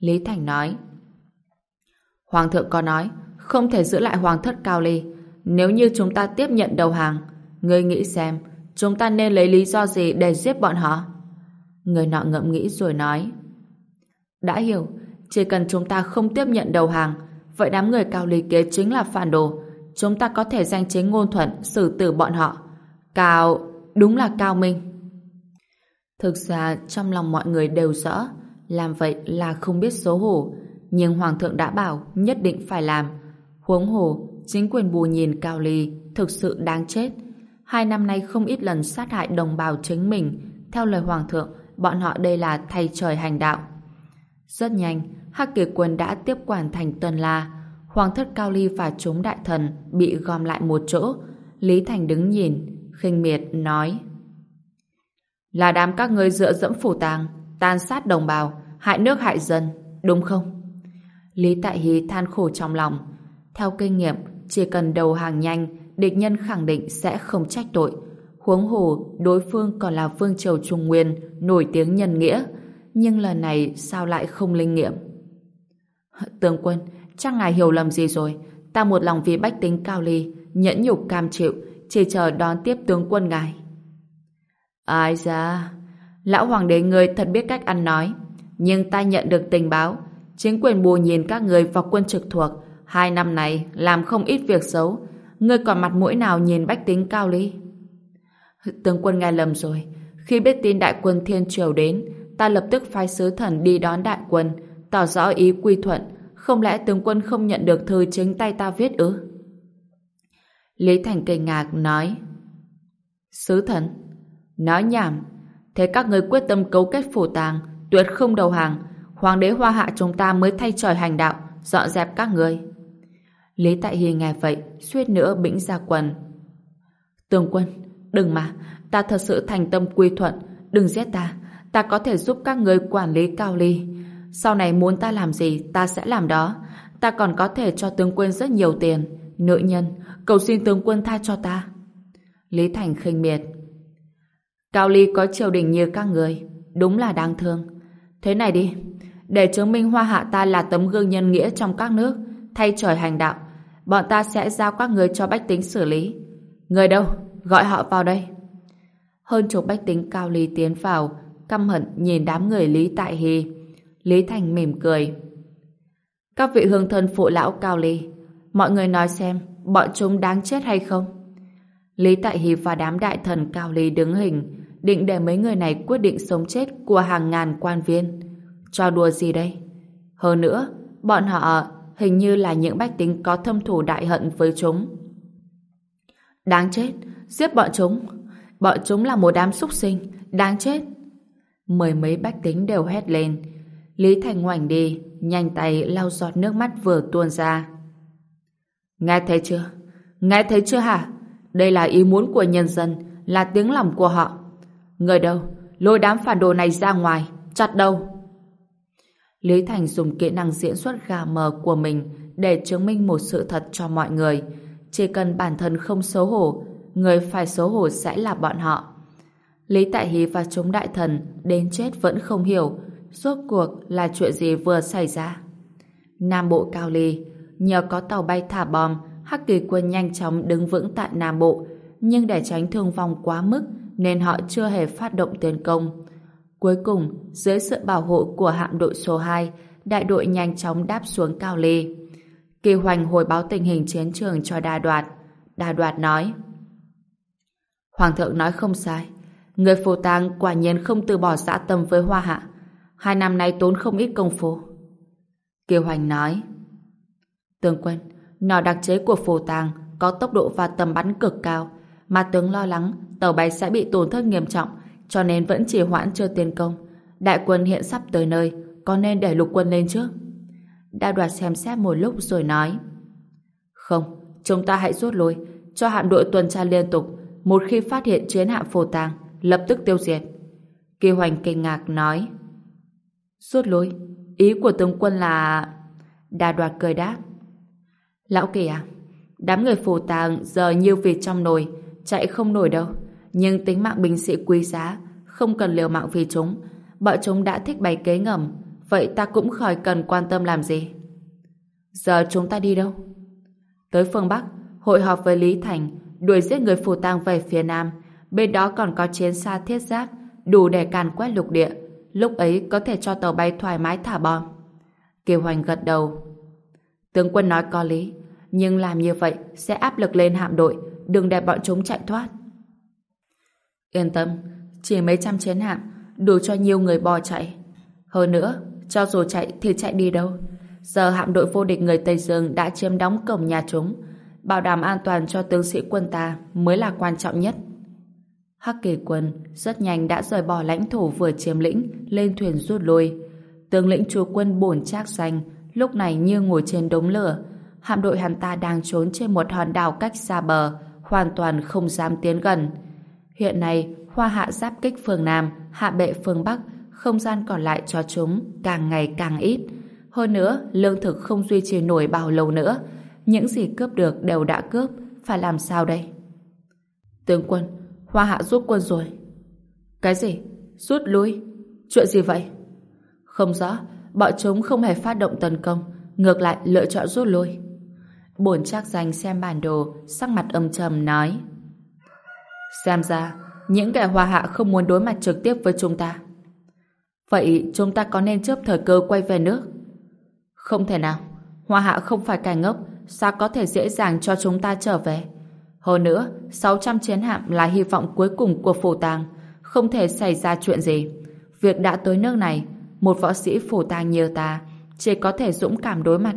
Lý Thành nói. Hoàng thượng có nói, không thể giữ lại hoàng thất cao ly. Nếu như chúng ta tiếp nhận đầu hàng, ngươi nghĩ xem, chúng ta nên lấy lý do gì để giết bọn họ? Người nọ ngẫm nghĩ rồi nói. Đã hiểu, chỉ cần chúng ta không tiếp nhận đầu hàng, vậy đám người cao Ly kế chính là phản đồ. Chúng ta có thể danh chính ngôn thuận xử tử bọn họ. Cao, đúng là cao minh. Thực ra trong lòng mọi người đều rõ, làm vậy là không biết xấu hổ. Nhưng Hoàng thượng đã bảo nhất định phải làm. Huống hồ, chính quyền bù nhìn cao ly thực sự đáng chết. Hai năm nay không ít lần sát hại đồng bào chính mình. Theo lời Hoàng thượng, bọn họ đây là thay trời hành đạo. Rất nhanh, Hắc Kỳ quân đã tiếp quản thành Tân La. Hoàng thất Cao Ly và chúng đại thần bị gom lại một chỗ. Lý Thành đứng nhìn, khinh miệt nói Là đám các ngươi dựa dẫm phủ tàng, tàn sát đồng bào, hại nước hại dân, đúng không? Lý Tại Hí than khổ trong lòng. Theo kinh nghiệm, chỉ cần đầu hàng nhanh, địch nhân khẳng định sẽ không trách tội. Huống hồ, đối phương còn là Vương Triều Trung Nguyên, nổi tiếng nhân nghĩa. Nhưng lần này sao lại không linh nghiệm? Tướng quân, chắc ngài hiểu lầm gì rồi. Ta một lòng vì bách tính cao ly, nhẫn nhục cam chịu, chỉ chờ đón tiếp tướng quân ngài. Ai ra, lão hoàng đế người thật biết cách ăn nói. Nhưng ta nhận được tình báo, chính quyền bù nhìn các người vào quân trực thuộc, hai năm này làm không ít việc xấu. Ngươi còn mặt mũi nào nhìn bách tính cao ly? Tướng quân nghe lầm rồi. Khi biết tin đại quân thiên triều đến, ta lập tức phái sứ thần đi đón đại quân, tỏ rõ ý quy thuận. Không lẽ tướng quân không nhận được thư chính tay ta viết ư? Lý Thành kinh ngạc nói Sứ thần Nói nhảm Thế các người quyết tâm cấu kết phủ tàng Tuyệt không đầu hàng Hoàng đế hoa hạ chúng ta mới thay trời hành đạo Dọn dẹp các người Lý Tại Hy nghe vậy suýt nữa bĩnh ra quần Tướng quân Đừng mà Ta thật sự thành tâm quy thuận Đừng giết ta Ta có thể giúp các người quản lý cao ly Sau này muốn ta làm gì ta sẽ làm đó Ta còn có thể cho tướng quân rất nhiều tiền Nữ nhân cầu xin tướng quân tha cho ta. Lý Thành khinh miệt. Cao Ly có triều đình như các người, đúng là đáng thương. Thế này đi, để chứng minh hoa hạ ta là tấm gương nhân nghĩa trong các nước, thay trời hành đạo, bọn ta sẽ giao các người cho bách tính xử lý. Người đâu? Gọi họ vào đây. Hơn chục bách tính Cao lý tiến vào, căm hận nhìn đám người Lý Tại Hy. Lý Thành mỉm cười. Các vị hương thân phụ lão Cao lý mọi người nói xem, bọn chúng đáng chết hay không? Lý Tại Hy và đám đại thần cao lý đứng hình, định để mấy người này quyết định sống chết của hàng ngàn quan viên. Cho đùa gì đây? Hơn nữa, bọn họ hình như là những bách tính có thâm thù đại hận với chúng. Đáng chết, giết bọn chúng. Bọn chúng là một đám súc sinh, đáng chết. Mười mấy bách tính đều hét lên. Lý Thành ngoảnh đi, nhanh tay lau giọt nước mắt vừa tuôn ra. Nghe thấy chưa? Nghe thấy chưa hả? Đây là ý muốn của nhân dân, là tiếng lòng của họ. Người đâu? Lôi đám phản đồ này ra ngoài, chặt đâu? Lý Thành dùng kỹ năng diễn xuất gà mờ của mình để chứng minh một sự thật cho mọi người. Chỉ cần bản thân không xấu hổ, người phải xấu hổ sẽ là bọn họ. Lý Tại Hí và chúng đại thần đến chết vẫn không hiểu rốt cuộc là chuyện gì vừa xảy ra. Nam Bộ Cao Ly nhờ có tàu bay thả bom Hắc Kỳ quân nhanh chóng đứng vững tại Nam Bộ nhưng để tránh thương vong quá mức nên họ chưa hề phát động tiến công. Cuối cùng, dưới sự bảo hộ của hạm đội số 2, đại đội nhanh chóng đáp xuống Cao Ly. Kỳ Hoành hồi báo tình hình chiến trường cho Đa Đoạt. Đa Đoạt nói Hoàng thượng nói không sai. Người phù tang quả nhiên không từ bỏ dã tâm với Hoa Hạ. Hai năm nay tốn không ít công phu. Kiều Hoành nói Tướng quân, nỏ đặc chế của phù tang có tốc độ và tầm bắn cực cao mà tướng lo lắng tàu bay sẽ bị tổn thất nghiêm trọng cho nên vẫn chỉ hoãn chưa tiến công. Đại quân hiện sắp tới nơi có nên để lục quân lên trước? Đa đoạt xem xét một lúc rồi nói Không, chúng ta hãy rút lui cho hạm đội tuần tra liên tục một khi phát hiện chiến hạm phù tàng, lập tức tiêu diệt. Kỳ hoành kinh ngạc nói Rút lui? Ý của tướng quân là... Đa đoạt cười đáp Lão kỳ à, đám người phù tàng giờ như vịt trong nồi chạy không nổi đâu. Nhưng tính mạng binh sĩ quý giá, không cần liều mạng vì chúng. Bọn chúng đã thích bày kế ngầm, vậy ta cũng khỏi cần quan tâm làm gì. Giờ chúng ta đi đâu? Tới phương Bắc, hội họp với Lý Thành, đuổi giết người phù tang về phía Nam. Bên đó còn có chiến xa thiết giáp, đủ để càn quét lục địa. Lúc ấy có thể cho tàu bay thoải mái thả bom. Kiều Hoành gật đầu. Tướng quân nói có lý, nhưng làm như vậy sẽ áp lực lên hạm đội, đừng để bọn chúng chạy thoát. Yên tâm, chỉ mấy trăm chiến hạm, đủ cho nhiều người bò chạy. Hơn nữa, cho dù chạy thì chạy đi đâu. Giờ hạm đội vô địch người Tây Dương đã chiếm đóng cổng nhà chúng. Bảo đảm an toàn cho tướng sĩ quân ta mới là quan trọng nhất. Hắc kỳ quân rất nhanh đã rời bỏ lãnh thổ vừa chiếm lĩnh lên thuyền rút lui. Tướng lĩnh chúa quân bổn trác xanh lúc này như ngồi trên đống lửa. Hạm đội hắn ta đang trốn trên một hòn đảo cách xa bờ, hoàn toàn không dám tiến gần. Hiện nay, hoa hạ giáp kích phương Nam, hạ bệ phương Bắc, không gian còn lại cho chúng càng ngày càng ít. Hơn nữa, lương thực không duy trì nổi bao lâu nữa. Những gì cướp được đều đã cướp, phải làm sao đây? Tướng quân, hoa hạ rút quân rồi. Cái gì? Rút lui? Chuyện gì vậy? Không rõ, bọn chúng không hề phát động tấn công, ngược lại lựa chọn rút lui. Bổn chắc danh xem bản đồ, sắc mặt âm trầm nói. Xem ra, những kẻ hoa hạ không muốn đối mặt trực tiếp với chúng ta. Vậy chúng ta có nên chớp thời cơ quay về nước? Không thể nào. Hoa hạ không phải kẻ ngốc, sao có thể dễ dàng cho chúng ta trở về? Hơn nữa, 600 chiến hạm là hy vọng cuối cùng của phủ tàng, không thể xảy ra chuyện gì. Việc đã tới nước này, một võ sĩ phủ tàng như ta, chỉ có thể dũng cảm đối mặt.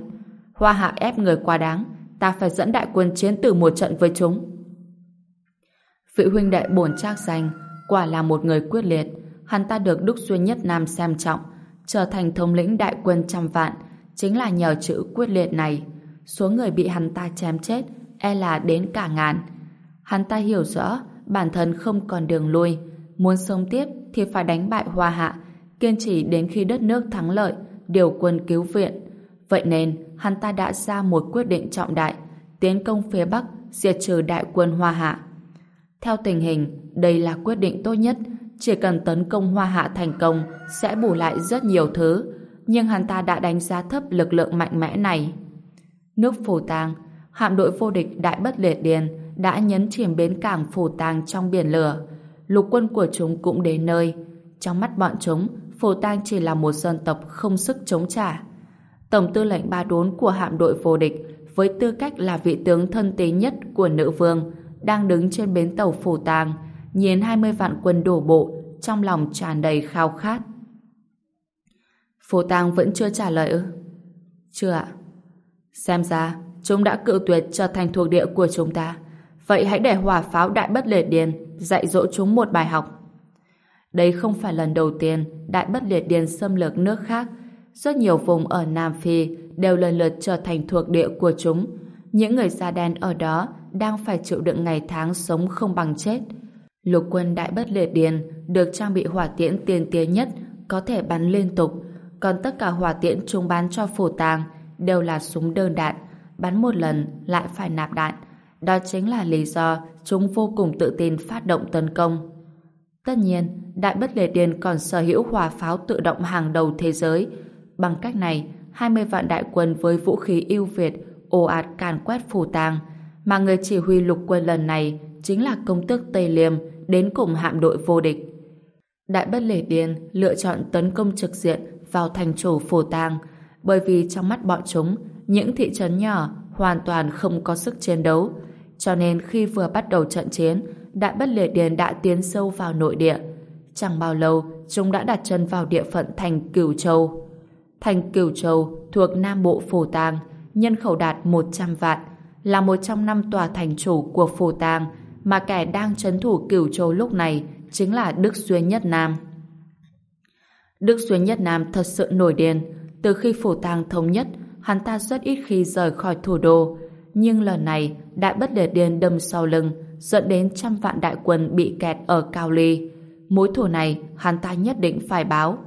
Hoa hạ ép người quá đáng, ta phải dẫn đại quân chiến tử một trận với chúng. Vị huynh đệ bổn trác danh, quả là một người quyết liệt. Hắn ta được Đức Xuyên Nhất Nam xem trọng, trở thành thống lĩnh đại quân trăm vạn, chính là nhờ chữ quyết liệt này. Số người bị hắn ta chém chết e là đến cả ngàn. Hắn ta hiểu rõ bản thân không còn đường lui, muốn sống tiếp thì phải đánh bại Hoa Hạ, kiên trì đến khi đất nước thắng lợi, điều quân cứu viện. Vậy nên, hắn ta đã ra một quyết định trọng đại, tiến công phía Bắc, diệt trừ đại quân Hoa Hạ. Theo tình hình, đây là quyết định tốt nhất, chỉ cần tấn công Hoa Hạ thành công sẽ bù lại rất nhiều thứ, nhưng hắn ta đã đánh giá thấp lực lượng mạnh mẽ này. Nước Phù Tang, hạm đội vô địch Đại Bất Liệt Điền đã nhấn chìm bến cảng Phù Tang trong biển lửa. Lục quân của chúng cũng đến nơi. Trong mắt bọn chúng, Phù Tang chỉ là một dân tộc không sức chống trả. Tổng tư lệnh ba đốn của hạm đội vô địch với tư cách là vị tướng thân tín nhất của nữ vương đang đứng trên bến tàu phổ Tang nhìn 20 vạn quân đổ bộ, trong lòng tràn đầy khao khát. Phổ Tang vẫn chưa trả lời ư? Chưa ạ. Xem ra, chúng đã cự tuyệt trở thành thuộc địa của chúng ta. Vậy hãy để hỏa pháo đại bất liệt điền dạy dỗ chúng một bài học. Đây không phải lần đầu tiên đại bất liệt điền xâm lược nước khác. Rất nhiều vùng ở Nam Phi đều lần lượt trở thành thuộc địa của chúng. Những người da đen ở đó đang phải chịu đựng ngày tháng sống không bằng chết. Lục quân đại bất liệt điền được trang bị hỏa tiễn tiên tiến nhất có thể bắn liên tục, còn tất cả hỏa tiễn chúng bán cho phổ tàng đều là súng đơn đạn, bắn một lần lại phải nạp đạn. Đó chính là lý do chúng vô cùng tự tin phát động tấn công. Tất nhiên, Đại Bất Lệ Điền còn sở hữu hỏa pháo tự động hàng đầu thế giới. Bằng cách này, 20 vạn đại quân với vũ khí ưu việt ồ ạt càn quét phủ tàng mà người chỉ huy lục quân lần này chính là công tước Tây Liêm đến cùng hạm đội vô địch. Đại Bất lễ Điền lựa chọn tấn công trực diện vào thành chủ phổ tang, bởi vì trong mắt bọn chúng, những thị trấn nhỏ hoàn toàn không có sức chiến đấu, cho nên khi vừa bắt đầu trận chiến, Đại Bất lễ Điền đã tiến sâu vào nội địa. Chẳng bao lâu, chúng đã đặt chân vào địa phận thành Cửu Châu. Thành Cửu Châu thuộc Nam Bộ phổ Tang, nhân khẩu đạt 100 vạn, là một trong năm tòa thành chủ của Phù tàng mà kẻ đang trấn thủ Cửu Châu lúc này chính là Đức Xuyên Nhất Nam. Đức Xuyên Nhất Nam thật sự nổi điên. Từ khi Phù tàng thống nhất, hắn ta rất ít khi rời khỏi thủ đô. Nhưng lần này, Đại Bất Liệt điên đâm sau lưng, dẫn đến trăm vạn đại quân bị kẹt ở Cao Ly. Mối thù này hắn ta nhất định phải báo.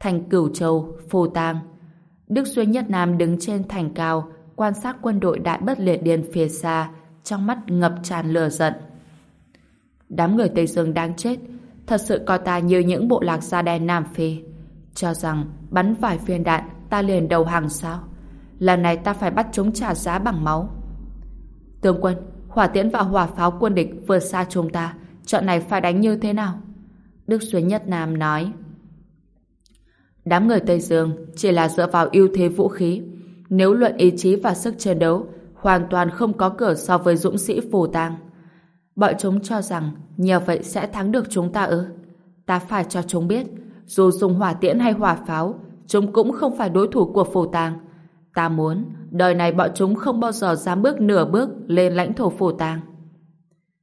Thành Cửu Châu, Phù tàng. Đức Xuyên Nhất Nam đứng trên thành cao, quan sát quân đội đại bất liệt điền phía xa, trong mắt ngập tràn lửa giận. Đám người Tây Dương đang chết, thật sự coi ta như những bộ lạc da đen Nam Phi. Cho rằng bắn vài viên đạn ta liền đầu hàng sao? Lần này ta phải bắt chúng trả giá bằng máu. Tướng quân, hỏa tiễn và hỏa pháo quân địch vượt xa chúng ta, trận này phải đánh như thế nào? Đức Xuyên Nhất Nam nói. Đám người Tây Dương chỉ là dựa vào ưu thế vũ khí. Nếu luận ý chí và sức chiến đấu, hoàn toàn không có cửa so với dũng sĩ phù tang. Bọn chúng cho rằng nhờ vậy sẽ thắng được chúng ta ư? Ta phải cho chúng biết, dù dùng hỏa tiễn hay hỏa pháo, chúng cũng không phải đối thủ của phù tang. Ta muốn, đời này bọn chúng không bao giờ dám bước nửa bước lên lãnh thổ phù tang.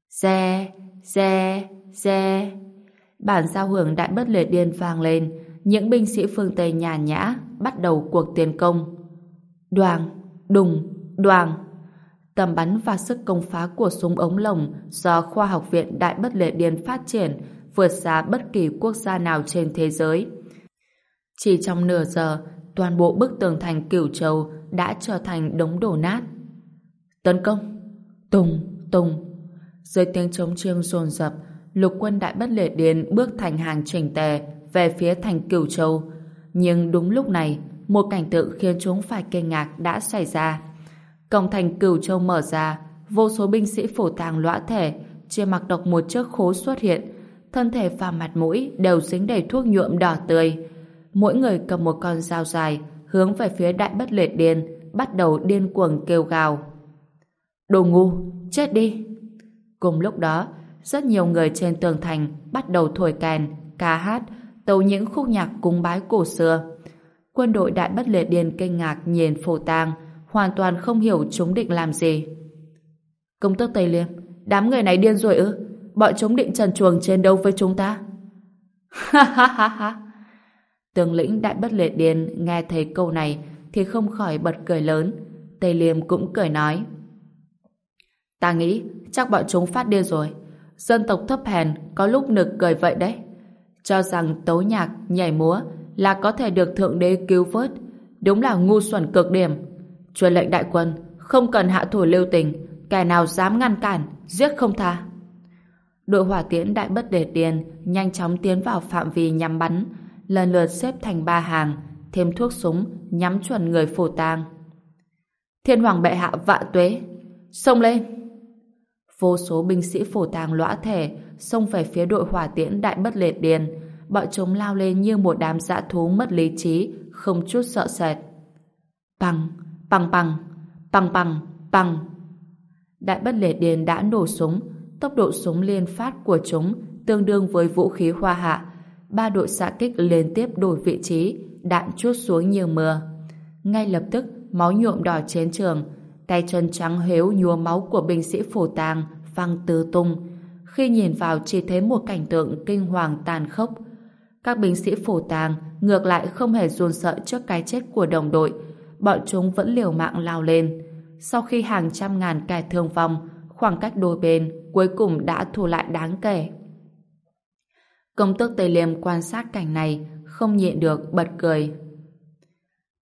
Xe, xe, xe. Bản giao hưởng đại bất liệt điên vang lên, những binh sĩ phương Tây nhàn nhã bắt đầu cuộc tiến công. Đoàn, đùng, đoàn. Tầm bắn và sức công phá của súng ống lồng do Khoa học viện Đại Bất Lệ Điền phát triển vượt xa bất kỳ quốc gia nào trên thế giới. Chỉ trong nửa giờ, toàn bộ bức tường thành Cửu Châu đã trở thành đống đổ nát. Tấn công! Tùng! Tùng! Dưới tiếng trống chiêng rồn rập, lục quân Đại Bất Lệ Điền bước thành hàng chỉnh tề về phía thành Cửu Châu. Nhưng đúng lúc này, một cảnh tượng khiến chúng phải kinh ngạc đã xảy ra. Cổng thành Cửu Châu mở ra, vô số binh sĩ phổ tàng lõa thể, chia mặc độc một chiếc khố xuất hiện, thân thể và mặt mũi đều dính đầy thuốc nhuộm đỏ tươi. Mỗi người cầm một con dao dài, hướng về phía đại bất liệt điên, bắt đầu điên cuồng kêu gào. Đồ ngu, chết đi! Cùng lúc đó, rất nhiều người trên tường thành bắt đầu thổi kèn, ca hát, tấu những khúc nhạc cúng bái cổ xưa. Quân đội đại bất liệt điền kinh ngạc nhìn phổ tang, hoàn toàn không hiểu chúng định làm gì. Công tước Tây Liêm, đám người này điên rồi ư? Bọn chúng định trần chuồng chiến đấu với chúng ta? Ha ha ha ha! Tướng lĩnh đại bất liệt điền nghe thấy câu này thì không khỏi bật cười lớn. Tây Liêm cũng cười nói. Ta nghĩ chắc bọn chúng phát điên rồi. Dân tộc thấp hèn có lúc nực cười vậy đấy cho rằng tấu nhạc, nhảy múa là có thể được Thượng Đế cứu vớt. Đúng là ngu xuẩn cực điểm. Truyền lệnh đại quân, không cần hạ thủ lưu tình, kẻ nào dám ngăn cản, giết không tha. Đội hỏa tiễn đại bất đề tiền nhanh chóng tiến vào phạm vi nhắm bắn, lần lượt xếp thành ba hàng, thêm thuốc súng nhắm chuẩn người phổ tang. Thiên hoàng bệ hạ vạ tuế, xông lên! Vô số binh sĩ phổ tang lõa thể xông về phía đội hỏa tiễn đại bất liệt điền. Bọn chúng lao lên như một đám dã thú mất lý trí, không chút sợ sệt. Bằng, bằng bằng, bằng bằng, bằng. Đại bất lệ điền đã nổ súng, tốc độ súng liên phát của chúng tương đương với vũ khí hoa hạ. Ba đội xạ kích liên tiếp đổi vị trí, đạn chút xuống như mưa. Ngay lập tức, máu nhuộm đỏ chiến trường, tay chân trắng hếu nhúa máu của binh sĩ phổ tàng văng tứ tung, khi nhìn vào chỉ thấy một cảnh tượng kinh hoàng tàn khốc. Các binh sĩ phổ tàng ngược lại không hề run sợ trước cái chết của đồng đội, bọn chúng vẫn liều mạng lao lên. Sau khi hàng trăm ngàn kẻ thương vong, khoảng cách đôi bên cuối cùng đã thu lại đáng kể. Công tước Tây Liêm quan sát cảnh này, không nhịn được bật cười.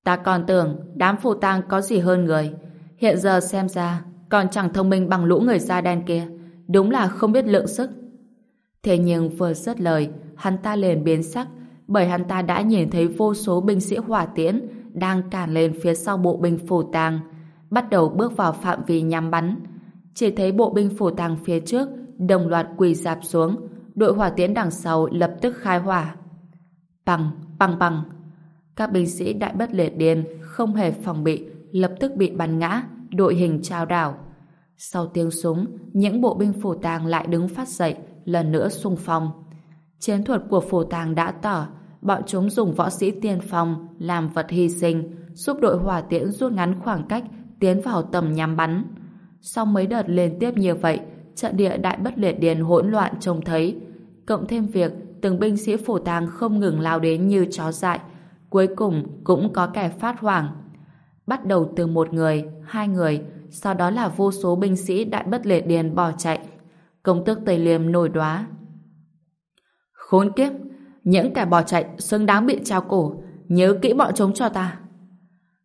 Ta còn tưởng đám phù tang có gì hơn người. Hiện giờ xem ra còn chẳng thông minh bằng lũ người da đen kia. Đúng là không biết lượng sức. Thế nhưng vừa dứt lời, hắn ta liền biến sắc bởi hắn ta đã nhìn thấy vô số binh sĩ hỏa tiễn đang cản lên phía sau bộ binh phủ tang bắt đầu bước vào phạm vi nhắm bắn. Chỉ thấy bộ binh phủ tang phía trước đồng loạt quỳ dạp xuống đội hỏa tiễn đằng sau lập tức khai hỏa. Bằng, bằng bằng. Các binh sĩ đại bất liệt điên không hề phòng bị, lập tức bị bắn ngã, đội hình trao đảo. Sau tiếng súng, những bộ binh phủ tàng lại đứng phát dậy, lần nữa xung phong. Chiến thuật của phổ tàng đã tỏ, bọn chúng dùng võ sĩ tiên phong làm vật hy sinh, giúp đội hỏa tiễn rút ngắn khoảng cách, tiến vào tầm nhắm bắn. Sau mấy đợt liên tiếp như vậy, trận địa đại bất liệt điền hỗn loạn trông thấy. Cộng thêm việc từng binh sĩ phổ tàng không ngừng lao đến như chó dại, cuối cùng cũng có kẻ phát hoảng. Bắt đầu từ một người, hai người, sau đó là vô số binh sĩ đại bất liệt điền bỏ chạy. Công tước Tây Liêm nổi đoá. Khốn kiếp! Những kẻ bỏ chạy xứng đáng bị trao cổ. Nhớ kỹ bọn chúng cho ta.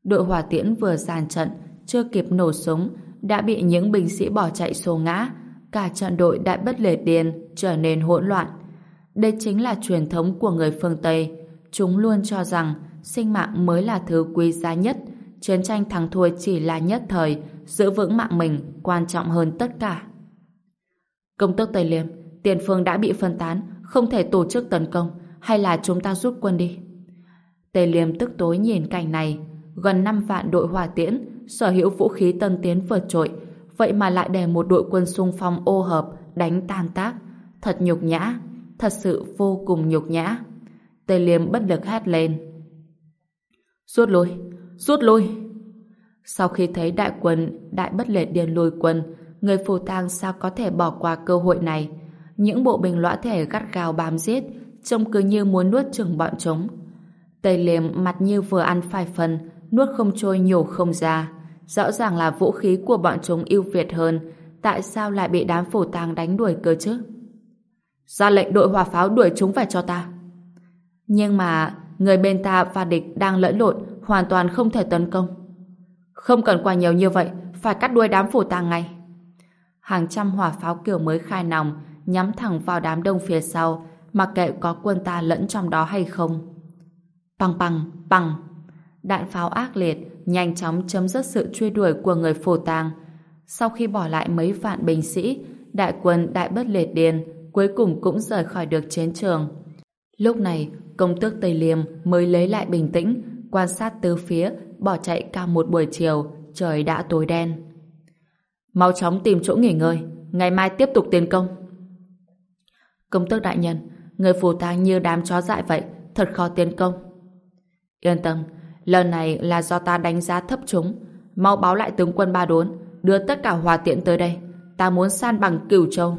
Đội hỏa tiễn vừa giàn trận, chưa kịp nổ súng, đã bị những binh sĩ bỏ chạy xô ngã. Cả trận đội đại bất lề tiền trở nên hỗn loạn. Đây chính là truyền thống của người phương Tây. Chúng luôn cho rằng sinh mạng mới là thứ quý giá nhất. Chiến tranh thắng thua chỉ là nhất thời, giữ vững mạng mình quan trọng hơn tất cả. Công tước Tây Liêm, tiền phương đã bị phân tán, không thể tổ chức tấn công, hay là chúng ta rút quân đi? Tề Liêm tức tối nhìn cảnh này, gần 5 vạn đội hỏa tiễn, sở hữu vũ khí tân tiến vượt trội, vậy mà lại để một đội quân xung phong ô hợp đánh tan tác, thật nhục nhã, thật sự vô cùng nhục nhã. Tề Liêm bất lực hét lên. Rút lui, rút lui. Sau khi thấy đại quân, đại bất lệ điền lùi quân, người phù tang sao có thể bỏ qua cơ hội này. Những bộ binh lõa thể gắt gao bám giết, trông cứ như muốn nuốt chừng bọn chúng. Tây liềm mặt như vừa ăn phải phần, nuốt không trôi nhổ không ra. Rõ ràng là vũ khí của bọn chúng ưu việt hơn, tại sao lại bị đám phổ tang đánh đuổi cơ chứ? Ra lệnh đội hỏa pháo đuổi chúng về cho ta. Nhưng mà người bên ta và địch đang lẫn lộn, hoàn toàn không thể tấn công. Không cần qua nhiều như vậy, phải cắt đuôi đám phổ tang ngay. Hàng trăm hỏa pháo kiểu mới khai nòng, nhắm thẳng vào đám đông phía sau, mặc kệ có quân ta lẫn trong đó hay không. Bằng bằng, bằng. Đạn pháo ác liệt, nhanh chóng chấm dứt sự truy đuổi của người phổ tàng. Sau khi bỏ lại mấy vạn binh sĩ, đại quân đại bất liệt điền cuối cùng cũng rời khỏi được chiến trường. Lúc này, công tước Tây Liêm mới lấy lại bình tĩnh, quan sát từ phía, bỏ chạy cả một buổi chiều, trời đã tối đen. Mau chóng tìm chỗ nghỉ ngơi, ngày mai tiếp tục tiến công. Công tước đại nhân, người phù tang như đám chó dại vậy, thật khó tiến công. Yên tâm, lần này là do ta đánh giá thấp chúng. Mau báo lại tướng quân ba đốn, đưa tất cả hòa tiện tới đây. Ta muốn san bằng cửu châu.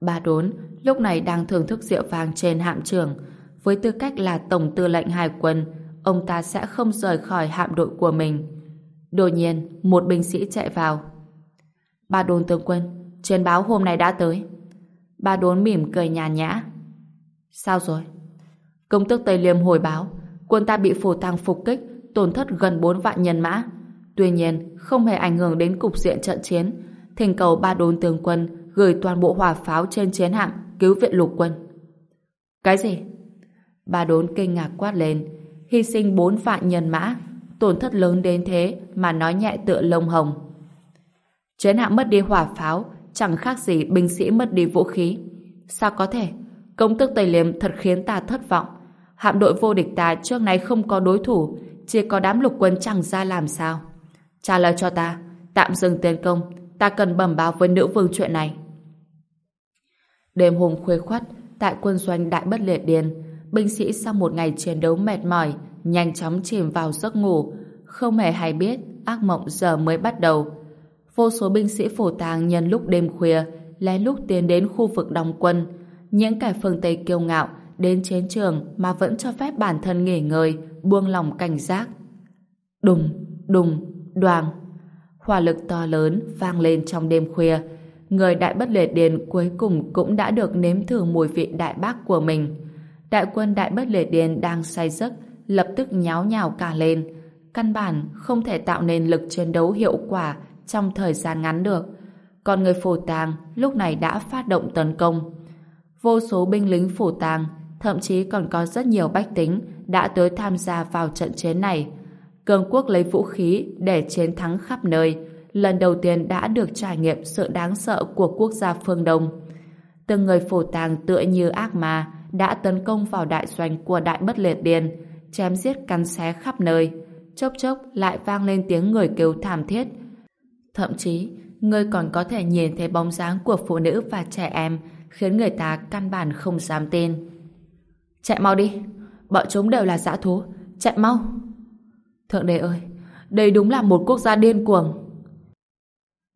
Ba đốn lúc này đang thưởng thức rượu vàng trên hạm trường. Với tư cách là tổng tư lệnh hải quân, ông ta sẽ không rời khỏi hạm đội của mình. Đột nhiên, một binh sĩ chạy vào. Ba đốn tướng quân, trên báo hôm nay đã tới. Ba đốn mỉm cười nhàn nhã. Sao rồi? Công tước Tây Liêm hồi báo, quân ta bị phổ tăng phục kích, tổn thất gần 4 vạn nhân mã. Tuy nhiên, không hề ảnh hưởng đến cục diện trận chiến. Thỉnh cầu ba đốn tướng quân gửi toàn bộ hỏa pháo trên chiến hạm cứu viện lục quân. Cái gì? Ba đốn kinh ngạc quát lên, hy sinh bốn vạn nhân mã, tổn thất lớn đến thế mà nói nhẹ tựa lông hồng. Chiến hạm mất đi hỏa pháo, chẳng khác gì binh sĩ mất đi vũ khí. Sao có thể? Công tước Tây Liêm thật khiến ta thất vọng. Hạm đội vô địch ta trước nay không có đối thủ, chỉ có đám lục quân chẳng ra làm sao. Trả lời cho ta, tạm dừng tiến công, ta cần bẩm báo với nữ vương chuyện này. Đêm hôm khuya khoắt, tại quân doanh Đại Bất Liệt Điền, binh sĩ sau một ngày chiến đấu mệt mỏi, nhanh chóng chìm vào giấc ngủ, không hề hay biết ác mộng giờ mới bắt đầu. Vô số binh sĩ phổ tàng nhân lúc đêm khuya, lén lúc tiến đến khu vực đóng quân. Những kẻ phương Tây kiêu ngạo đến chiến trường mà vẫn cho phép bản thân nghỉ ngơi, buông lòng cảnh giác. Đùng, đùng, đoàn. Hỏa lực to lớn vang lên trong đêm khuya, người đại bất liệt điền cuối cùng cũng đã được nếm thử mùi vị đại bác của mình. Đại quân đại bất liệt điền đang say giấc, lập tức nháo nhào cả lên. Căn bản không thể tạo nên lực chiến đấu hiệu quả trong thời gian ngắn được. Còn người phổ tàng lúc này đã phát động tấn công. Vô số binh lính phổ tàng, thậm chí còn có rất nhiều bách tính đã tới tham gia vào trận chiến này. Cường quốc lấy vũ khí để chiến thắng khắp nơi, lần đầu tiên đã được trải nghiệm sự đáng sợ của quốc gia phương Đông. Từng người phổ tàng tựa như ác ma đã tấn công vào đại doanh của đại bất liệt điền, chém giết cắn xé khắp nơi. Chốc chốc lại vang lên tiếng người kêu thảm thiết. Thậm chí, người còn có thể nhìn thấy bóng dáng của phụ nữ và trẻ em khiến người ta căn bản không dám tin. Chạy mau đi! Bọn chúng đều là dã thú. Chạy mau! Thượng đế ơi! Đây đúng là một quốc gia điên cuồng.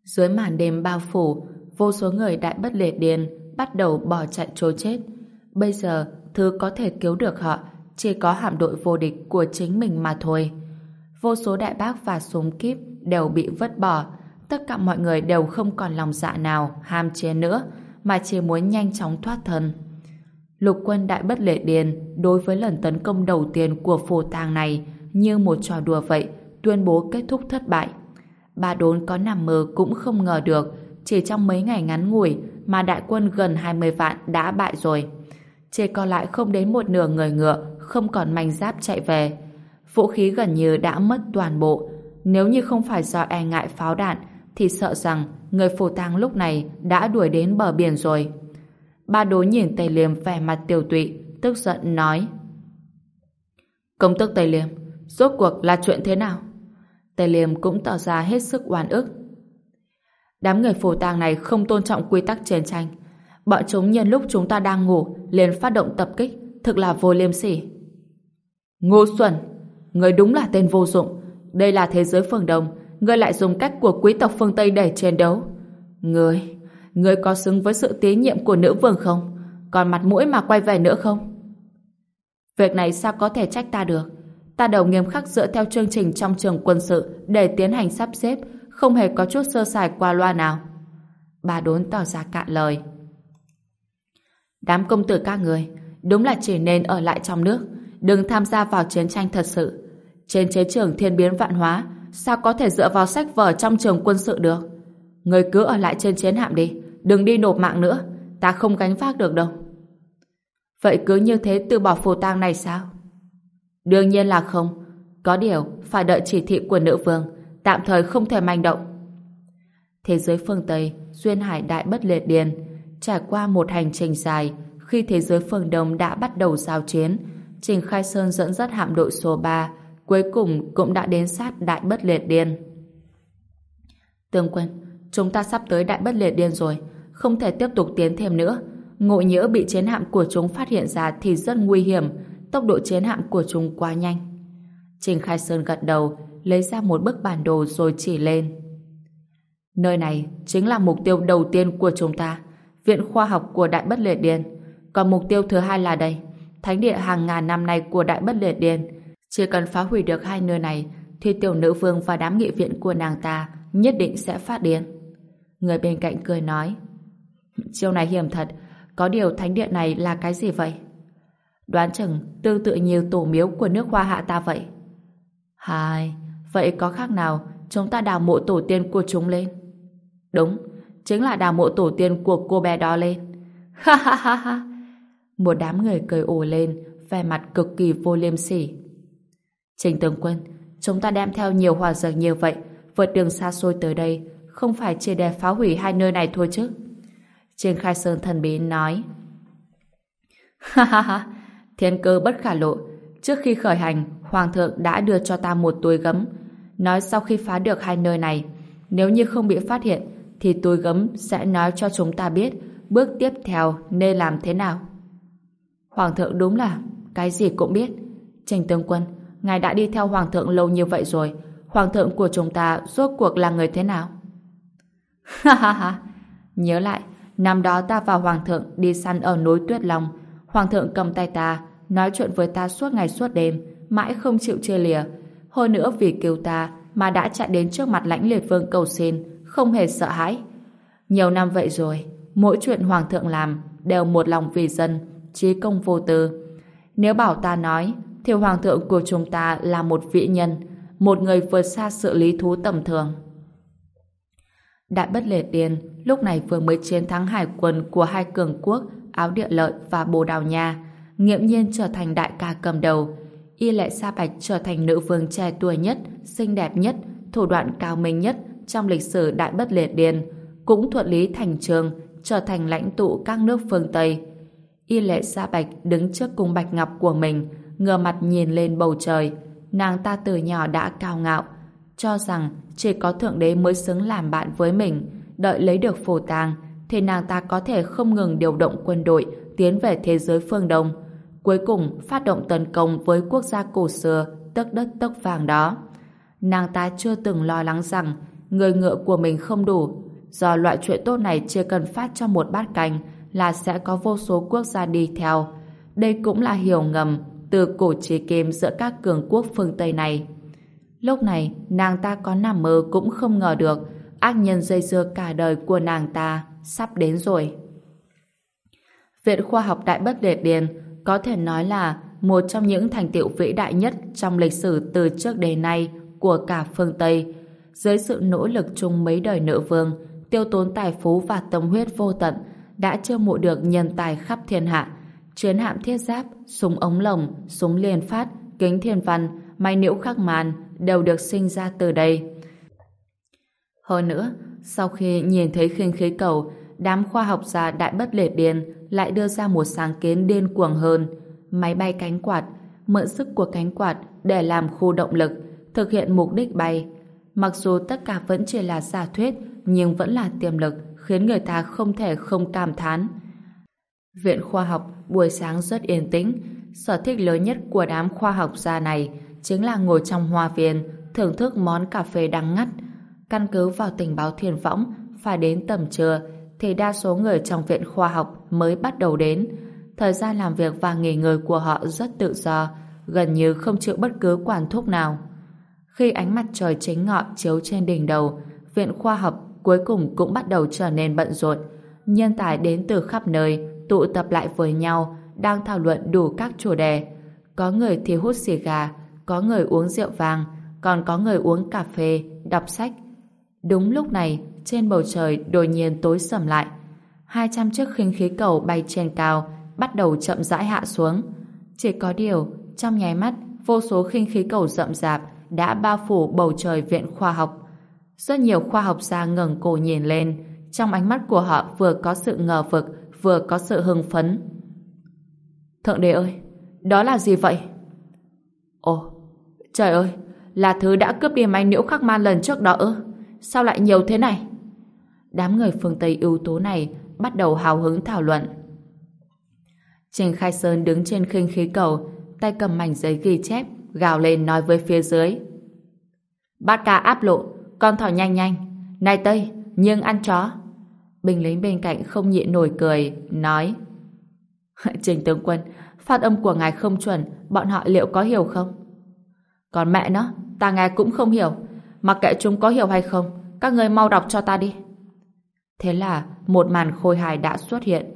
Dưới màn đêm bao phủ, vô số người đại bất liệt điên bắt đầu bỏ chạy trốn chết. Bây giờ, thứ có thể cứu được họ chỉ có hạm đội vô địch của chính mình mà thôi. Vô số đại bác và súng kíp đều bị vứt bỏ. Tất cả mọi người đều không còn lòng dạ nào ham chiến nữa, mà chỉ muốn nhanh chóng thoát thân. Lục quân đại bất lệ điền đối với lần tấn công đầu tiên của phù tàng này như một trò đùa vậy, tuyên bố kết thúc thất bại. bà đốn có nằm mơ cũng không ngờ được, chỉ trong mấy ngày ngắn ngủi mà đại quân gần 20 vạn đã bại rồi. Chỉ còn lại không đến một nửa người ngựa, không còn manh giáp chạy về. Vũ khí gần như đã mất toàn bộ. Nếu như không phải do e ngại pháo đạn, thì sợ rằng người phù tang lúc này đã đuổi đến bờ biển rồi. Ba đối nhìn Tây Liêm vẻ mặt tiêu tụy, tức giận nói. Công tức Tây Liêm, rốt cuộc là chuyện thế nào? Tây Liêm cũng tỏ ra hết sức oan ức. Đám người phù tang này không tôn trọng quy tắc chiến tranh. Bọn chúng nhân lúc chúng ta đang ngủ liền phát động tập kích, thực là vô liêm sỉ. Ngô Xuân, người đúng là tên vô dụng. Đây là thế giới phương Đông, ngươi lại dùng cách của quý tộc phương Tây để chiến đấu. Ngươi, ngươi có xứng với sự tín nhiệm của nữ vương không? Còn mặt mũi mà quay về nữa không? Việc này sao có thể trách ta được? Ta đầu nghiêm khắc dựa theo chương trình trong trường quân sự để tiến hành sắp xếp, không hề có chút sơ sài qua loa nào. Bà đốn tỏ ra cạn lời. Đám công tử các người, đúng là chỉ nên ở lại trong nước, đừng tham gia vào chiến tranh thật sự. Trên chế trường thiên biến vạn hóa, sao có thể dựa vào sách vở trong trường quân sự được? Người cứ ở lại trên chiến hạm đi, đừng đi nộp mạng nữa, ta không gánh vác được đâu. Vậy cứ như thế từ bỏ phù tang này sao? Đương nhiên là không. Có điều, phải đợi chỉ thị của nữ vương, tạm thời không thể manh động. Thế giới phương Tây, duyên hải đại bất liệt điền, trải qua một hành trình dài, khi thế giới phương Đông đã bắt đầu giao chiến, Trình Khai Sơn dẫn dắt hạm đội số 3, cuối cùng cũng đã đến sát đại bất liệt điền. Tương quân, chúng ta sắp tới đại bất liệt điền rồi, không thể tiếp tục tiến thêm nữa. Ngộ nhỡ bị chiến hạm của chúng phát hiện ra thì rất nguy hiểm, tốc độ chiến hạm của chúng quá nhanh. Trình Khai Sơn gật đầu, lấy ra một bức bản đồ rồi chỉ lên. Nơi này chính là mục tiêu đầu tiên của chúng ta, Viện Khoa học của Đại Bất Liệt Điền. Còn mục tiêu thứ hai là đây, thánh địa hàng ngàn năm nay của Đại Bất Liệt Điền. Chỉ cần phá hủy được hai nơi này, thì tiểu nữ vương và đám nghị viện của nàng ta nhất định sẽ phát điên. Người bên cạnh cười nói, chiêu này hiểm thật, có điều thánh địa này là cái gì vậy? Đoán chừng tương tự nhiều tổ miếu của nước hoa hạ ta vậy. Hai, vậy có khác nào chúng ta đào mộ tổ tiên của chúng lên? Đúng, chính là đào mộ tổ tiên của cô bé đó lên. Ha ha ha ha! Một đám người cười ồ lên, vẻ mặt cực kỳ vô liêm sỉ. Trình tướng quân, chúng ta đem theo nhiều hỏa dược như vậy, vượt đường xa xôi tới đây, không phải chỉ để phá hủy hai nơi này thôi chứ. Trên Khai Sơn thần bí nói. Ha ha ha, thiên cơ bất khả lộ. Trước khi khởi hành, Hoàng thượng đã đưa cho ta một túi gấm, nói sau khi phá được hai nơi này, nếu như không bị phát hiện, thì túi gấm sẽ nói cho chúng ta biết bước tiếp theo nên làm thế nào. Hoàng thượng đúng là cái gì cũng biết. Trình tướng quân, ngài đã đi theo Hoàng thượng lâu như vậy rồi, Hoàng thượng của chúng ta rốt cuộc là người thế nào? Ha ha ha, nhớ lại, năm đó ta và Hoàng thượng đi săn ở núi Tuyết Long, Hoàng thượng cầm tay ta, nói chuyện với ta suốt ngày suốt đêm, mãi không chịu chia lìa. Hơn nữa vì cứu ta mà đã chạy đến trước mặt lãnh liệt vương cầu xin, không hề sợ hãi. Nhiều năm vậy rồi, mỗi chuyện hoàng thượng làm đều một lòng vì dân, trí công vô tư. Nếu bảo ta nói, thì hoàng thượng của chúng ta là một vị nhân, một người vượt xa sự lý thú tầm thường. Đại bất lệ tiền lúc này vừa mới chiến thắng hải quân của hai cường quốc Áo Địa Lợi và Bồ Đào Nha, nghiễm nhiên trở thành đại ca cầm đầu. Y Lệ Sa Bạch trở thành nữ vương trẻ tuổi nhất, xinh đẹp nhất, thủ đoạn cao minh nhất trong lịch sử Đại bất liệt điền, cũng thuận lý thành trường, trở thành lãnh tụ các nước phương Tây. Y Lệ Sa Bạch đứng trước cung bạch ngọc của mình, ngửa mặt nhìn lên bầu trời. Nàng ta từ nhỏ đã cao ngạo, cho rằng chỉ có Thượng Đế mới xứng làm bạn với mình. Đợi lấy được phù tàng, thì nàng ta có thể không ngừng điều động quân đội tiến về thế giới phương Đông. Cuối cùng phát động tấn công với quốc gia cổ xưa, tức đất tấc vàng đó. Nàng ta chưa từng lo lắng rằng người ngựa của mình không đủ. Do loại chuyện tốt này chưa cần phát cho một bát canh là sẽ có vô số quốc gia đi theo. Đây cũng là hiểu ngầm từ cổ chế kim giữa các cường quốc phương Tây này. Lúc này, nàng ta có nằm mơ cũng không ngờ được ác nhân dây dưa cả đời của nàng ta sắp đến rồi. Viện Khoa học Đại Bất Liệt Điền có thể nói là một trong những thành tiệu vĩ đại nhất trong lịch sử từ trước đến nay của cả phương Tây. Dưới sự nỗ lực chung mấy đời nữ vương, tiêu tốn tài phú và tâm huyết vô tận, đã chưa mộ được nhân tài khắp thiên hạ. Chuyến hạm thiết giáp, súng ống lồng, súng liền phát, kính thiên văn, máy nhiễu khắc màn đều được sinh ra từ đây. Hơn nữa, sau khi nhìn thấy khinh khí cầu, đám khoa học gia đại bất lệ điên lại đưa ra một sáng kiến điên cuồng hơn. Máy bay cánh quạt, mượn sức của cánh quạt để làm khu động lực, thực hiện mục đích bay. Mặc dù tất cả vẫn chỉ là giả thuyết, nhưng vẫn là tiềm lực, khiến người ta không thể không cảm thán. Viện khoa học buổi sáng rất yên tĩnh, sở thích lớn nhất của đám khoa học gia này chính là ngồi trong hoa viên, thưởng thức món cà phê đắng ngắt. Căn cứ vào tình báo thiền võng, phải đến tầm trưa thì đa số người trong viện khoa học mới bắt đầu đến. Thời gian làm việc và nghỉ ngơi của họ rất tự do, gần như không chịu bất cứ quản thúc nào. Khi ánh mặt trời chính ngọ chiếu trên đỉnh đầu, viện khoa học cuối cùng cũng bắt đầu trở nên bận rộn. Nhân tài đến từ khắp nơi, tụ tập lại với nhau, đang thảo luận đủ các chủ đề. Có người thì hút xì gà, có người uống rượu vàng, còn có người uống cà phê, đọc sách. Đúng lúc này, trên bầu trời đột nhiên tối sầm lại. 200 chiếc khinh khí cầu bay trên cao, bắt đầu chậm rãi hạ xuống. Chỉ có điều, trong nháy mắt, vô số khinh khí cầu rậm rạp đã bao phủ bầu trời viện khoa học. Rất nhiều khoa học gia ngẩng cổ nhìn lên, trong ánh mắt của họ vừa có sự ngờ vực, vừa có sự hưng phấn. Thượng đế ơi, đó là gì vậy? Ồ, trời ơi, là thứ đã cướp đi manh nhiễu khắc man lần trước đó ư? Sao lại nhiều thế này? Đám người phương Tây ưu tố này bắt đầu hào hứng thảo luận. Trình Khai Sơn đứng trên khinh khí cầu, tay cầm mảnh giấy ghi chép, gào lên nói với phía dưới. Bát ca áp lộ, con thỏ nhanh nhanh. Này Tây, nhưng ăn chó. Binh lính bên cạnh không nhịn nổi cười, nói. Trình tướng quân, phát âm của ngài không chuẩn, bọn họ liệu có hiểu không? Còn mẹ nó, ta nghe cũng không hiểu. Mặc kệ chúng có hiểu hay không, các người mau đọc cho ta đi. Thế là một màn khôi hài đã xuất hiện.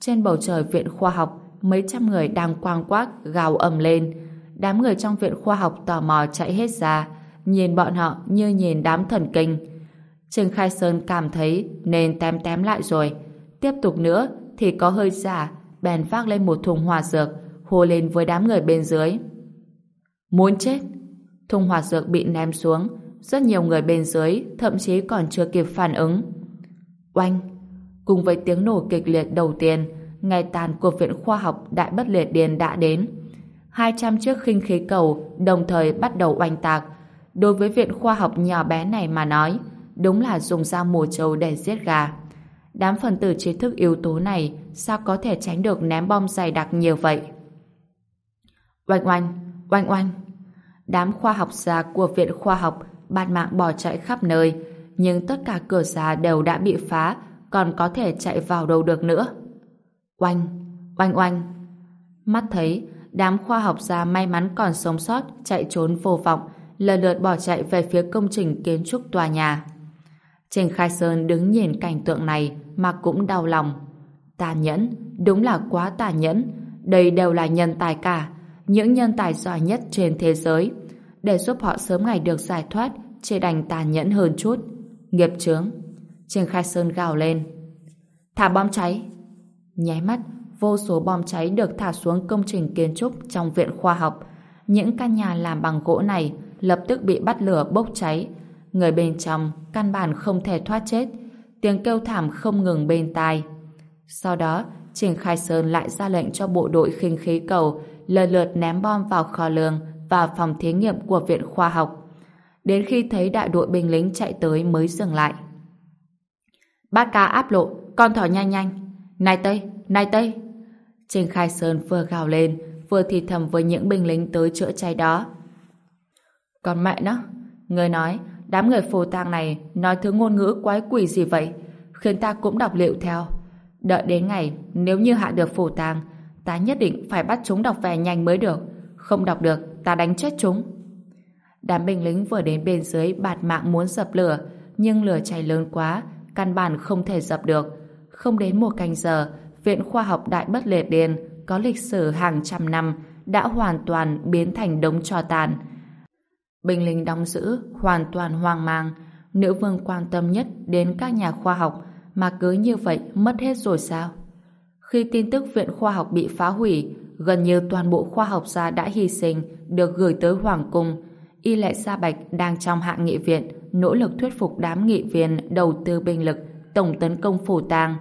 Trên bầu trời viện khoa học, mấy trăm người đang quang quác gào ầm lên. Đám người trong viện khoa học tò mò chạy hết ra, nhìn bọn họ như nhìn đám thần kinh. Trương Khai Sơn cảm thấy nên tém tém lại rồi. Tiếp tục nữa thì có hơi giả, bèn vác lên một thùng hỏa dược, hô lên với đám người bên dưới. Muốn chết! Thùng hỏa dược bị ném xuống, rất nhiều người bên dưới thậm chí còn chưa kịp phản ứng. Oanh! Cùng với tiếng nổ kịch liệt đầu tiên, ngày tàn của Viện Khoa học Đại Bất Liệt Điền đã đến. 200 chiếc khinh khí cầu đồng thời bắt đầu oanh tạc. Đối với Viện Khoa học nhỏ bé này mà nói, đúng là dùng dao mổ trâu để giết gà. Đám phần tử trí thức yếu tố này sao có thể tránh được ném bom dày đặc nhiều vậy? Oanh oanh, oanh oanh. Đám khoa học gia của Viện Khoa học bạt mạng bỏ chạy khắp nơi, nhưng tất cả cửa ra đều đã bị phá, còn có thể chạy vào đâu được nữa. Oanh, oanh oanh. Mắt thấy, đám khoa học gia may mắn còn sống sót chạy trốn vô vọng, lần lượt bỏ chạy về phía công trình kiến trúc tòa nhà. Trình Khai Sơn đứng nhìn cảnh tượng này mà cũng đau lòng. Tà nhẫn, đúng là quá tà nhẫn. Đây đều là nhân tài cả. những nhân tài giỏi nhất trên thế giới. Để giúp họ sớm ngày được giải thoát, chỉ đành tà nhẫn hơn chút. Nghiệp chướng. Trình Khai Sơn gào lên. Thả bom cháy. Nháy mắt, vô số bom cháy được thả xuống công trình kiến trúc trong viện khoa học. Những căn nhà làm bằng gỗ này lập tức bị bắt lửa bốc cháy. Người bên trong căn bản không thể thoát chết. Tiếng kêu thảm không ngừng bên tai. Sau đó, Trình Khai Sơn lại ra lệnh cho bộ đội khinh khí cầu lần lượt ném bom vào kho lương và phòng thí nghiệm của Viện Khoa học. Đến khi thấy đại đội binh lính chạy tới mới dừng lại. Bát cá áp lộ, con thỏ nhanh nhanh. Này Tây, này Tây. Trình Khai Sơn vừa gào lên, vừa thì thầm với những binh lính tới chữa cháy đó. Còn mẹ nó, người nói, đám người phù tang này nói thứ ngôn ngữ quái quỷ gì vậy, khiến ta cũng đọc liệu theo. Đợi đến ngày, nếu như hạ được phù tang, ta nhất định phải bắt chúng đọc về nhanh mới được. Không đọc được, ta đánh chết chúng. Đám binh lính vừa đến bên dưới bạt mạng muốn dập lửa, nhưng lửa cháy lớn quá, căn bản không thể dập được. Không đến một canh giờ, Viện Khoa học Đại Bất Liệt Điền có lịch sử hàng trăm năm đã hoàn toàn biến thành đống tro tàn. Binh lính đóng giữ hoàn toàn hoang mang. Nữ vương quan tâm nhất đến các nhà khoa học mà cứ như vậy mất hết rồi sao? Khi tin tức Viện Khoa học bị phá hủy, gần như toàn bộ khoa học gia đã hy sinh được gửi tới Hoàng Cung. Y Lệ Sa Bạch đang trong hạng nghị viện nỗ lực thuyết phục đám nghị viên đầu tư binh lực tổng tấn công phủ tang.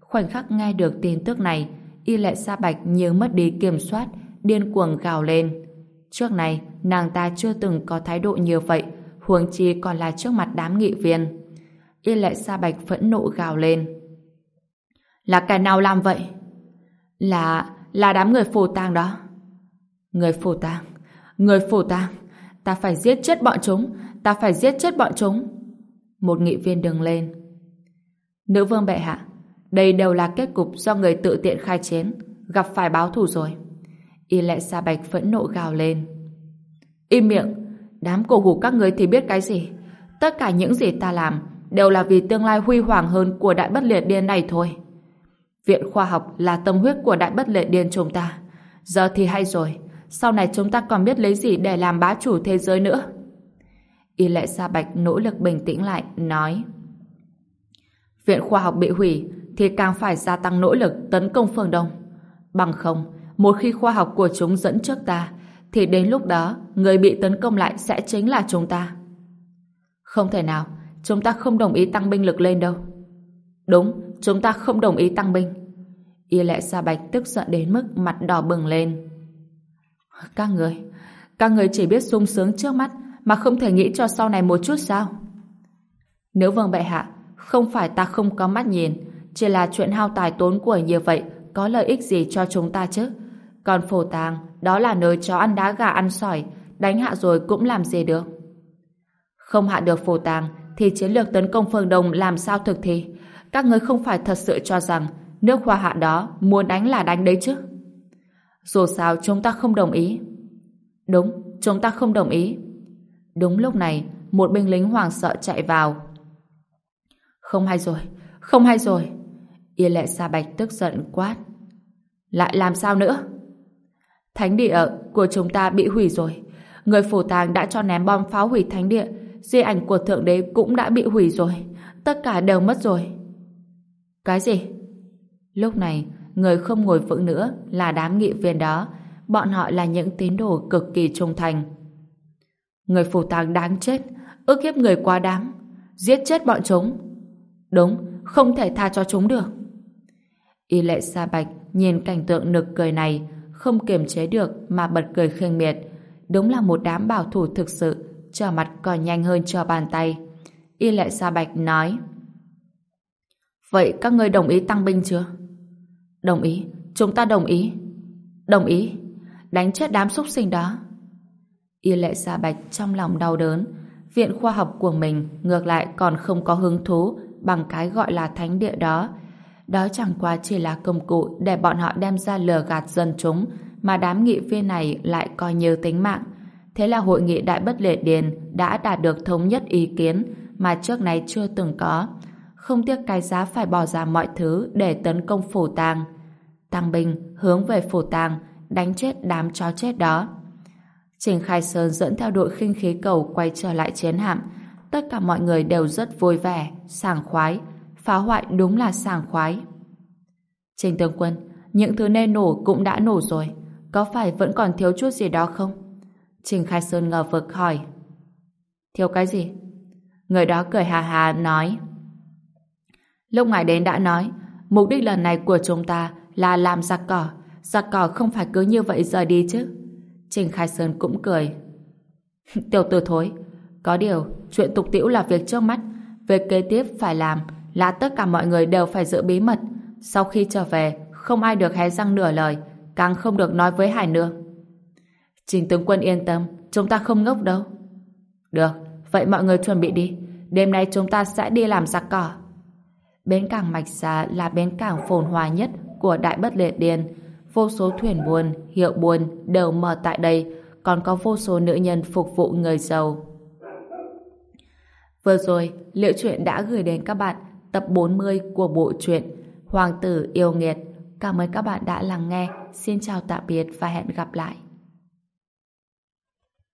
Khoảnh khắc nghe được tin tức này, Y Lệ Sa Bạch như mất đi kiểm soát, điên cuồng gào lên. Trước này, nàng ta chưa từng có thái độ như vậy, huống chi còn là trước mặt đám nghị viên. Y Lệ Sa Bạch phẫn nộ gào lên. Là kẻ nào làm vậy? Là... là đám người phù tang đó. Người phù tang? Người phù tang? Ta phải giết chết bọn chúng! Ta phải giết chết bọn chúng! Một nghị viên đứng lên. Nữ vương bệ hạ, đây đều là kết cục do người tự tiện khai chiến, gặp phải báo thù rồi. Y lệ sa bạch phẫn nộ gào lên. Im miệng! Đám cổ hủ các người thì biết cái gì? Tất cả những gì ta làm đều là vì tương lai huy hoàng hơn của đại bất liệt điên này thôi. Viện khoa học là tâm huyết của đại bất Liệt điên chúng ta. Giờ thì hay rồi, sau này chúng ta còn biết lấy gì để làm bá chủ thế giới nữa. Y lệ Sa Bạch nỗ lực bình tĩnh lại, nói Viện khoa học bị hủy thì càng phải gia tăng nỗ lực tấn công phương Đông. Bằng không, một khi khoa học của chúng dẫn trước ta, thì đến lúc đó, người bị tấn công lại sẽ chính là chúng ta. Không thể nào, chúng ta không đồng ý tăng binh lực lên đâu. Đúng, chúng ta không đồng ý tăng binh. Y lệ Sa Bạch tức giận đến mức mặt đỏ bừng lên. Các người, các người chỉ biết sung sướng trước mắt mà không thể nghĩ cho sau này một chút sao? Nếu vâng bệ hạ, không phải ta không có mắt nhìn, chỉ là chuyện hao tài tốn của như vậy có lợi ích gì cho chúng ta chứ? Còn phổ tàng, đó là nơi chó ăn đá gà ăn sỏi, đánh hạ rồi cũng làm gì được. Không hạ được phổ tàng, thì chiến lược tấn công phương Đông làm sao thực thi? Các người không phải thật sự cho rằng nước hoa hạ đó muốn đánh là đánh đấy chứ. Dù sao chúng ta không đồng ý. Đúng, chúng ta không đồng ý. Đúng lúc này, một binh lính hoảng sợ chạy vào. Không hay rồi, không hay rồi. Yên lệ Sa Bạch tức giận quát. Lại làm sao nữa? Thánh địa của chúng ta bị hủy rồi. Người phủ tàng đã cho ném bom phá hủy thánh địa. Di ảnh của Thượng Đế cũng đã bị hủy rồi. Tất cả đều mất rồi. Cái gì? Lúc này, người không ngồi vững nữa là đám nghị viên đó. Bọn họ là những tín đồ cực kỳ trung thành. Người phủ tàng đáng chết, ước hiếp người quá đáng, giết chết bọn chúng. Đúng, không thể tha cho chúng được. Y lệ sa bạch nhìn cảnh tượng nực cười này, không kiềm chế được mà bật cười khinh miệt. Đúng là một đám bảo thủ thực sự, trở mặt còn nhanh hơn cho bàn tay. Y lệ sa bạch nói Vậy các ngươi đồng ý tăng binh chưa? Đồng ý, chúng ta đồng ý. Đồng ý, đánh chết đám súc sinh đó. Y lệ Sa bạch trong lòng đau đớn. Viện khoa học của mình ngược lại còn không có hứng thú bằng cái gọi là thánh địa đó. Đó chẳng qua chỉ là công cụ để bọn họ đem ra lừa gạt dân chúng mà đám nghị viên này lại coi như tính mạng. Thế là hội nghị Đại Bất Lệ Điền đã đạt được thống nhất ý kiến mà trước này chưa từng có không tiếc cái giá phải bỏ ra mọi thứ để tấn công phủ tàng. Tăng binh hướng về phủ tàng đánh chết đám chó chết đó. Trình Khai Sơn dẫn theo đội khinh khí cầu quay trở lại chiến hạm. Tất cả mọi người đều rất vui vẻ, sảng khoái. Phá hoại đúng là sảng khoái. Trình tướng quân, những thứ nên nổ cũng đã nổ rồi. Có phải vẫn còn thiếu chút gì đó không? Trình Khai Sơn ngờ vực hỏi. Thiếu cái gì? Người đó cười hà hà nói. Lúc ngài đến đã nói, mục đích lần này của chúng ta là làm giặc cỏ. Giặc cỏ không phải cứ như vậy rời đi chứ. Trình Khai Sơn cũng cười. Tiểu tử thối, có điều, chuyện tục tiễu là việc trước mắt. Việc kế tiếp phải làm là tất cả mọi người đều phải giữ bí mật. Sau khi trở về, không ai được hé răng nửa lời, càng không được nói với Hải Nương. Trình tướng quân yên tâm, chúng ta không ngốc đâu. Được, vậy mọi người chuẩn bị đi. Đêm nay chúng ta sẽ đi làm giặc cỏ. Bến cảng Mạch Xá là bến cảng phồn hoa nhất của Đại Bất lệ Điền. Vô số thuyền buôn, hiệu buôn đều mở tại đây, còn có vô số nữ nhân phục vụ người giàu. Vừa rồi, Liệu Chuyện đã gửi đến các bạn tập 40 của bộ truyện Hoàng tử yêu nghiệt. Cảm ơn các bạn đã lắng nghe. Xin chào tạm biệt và hẹn gặp lại.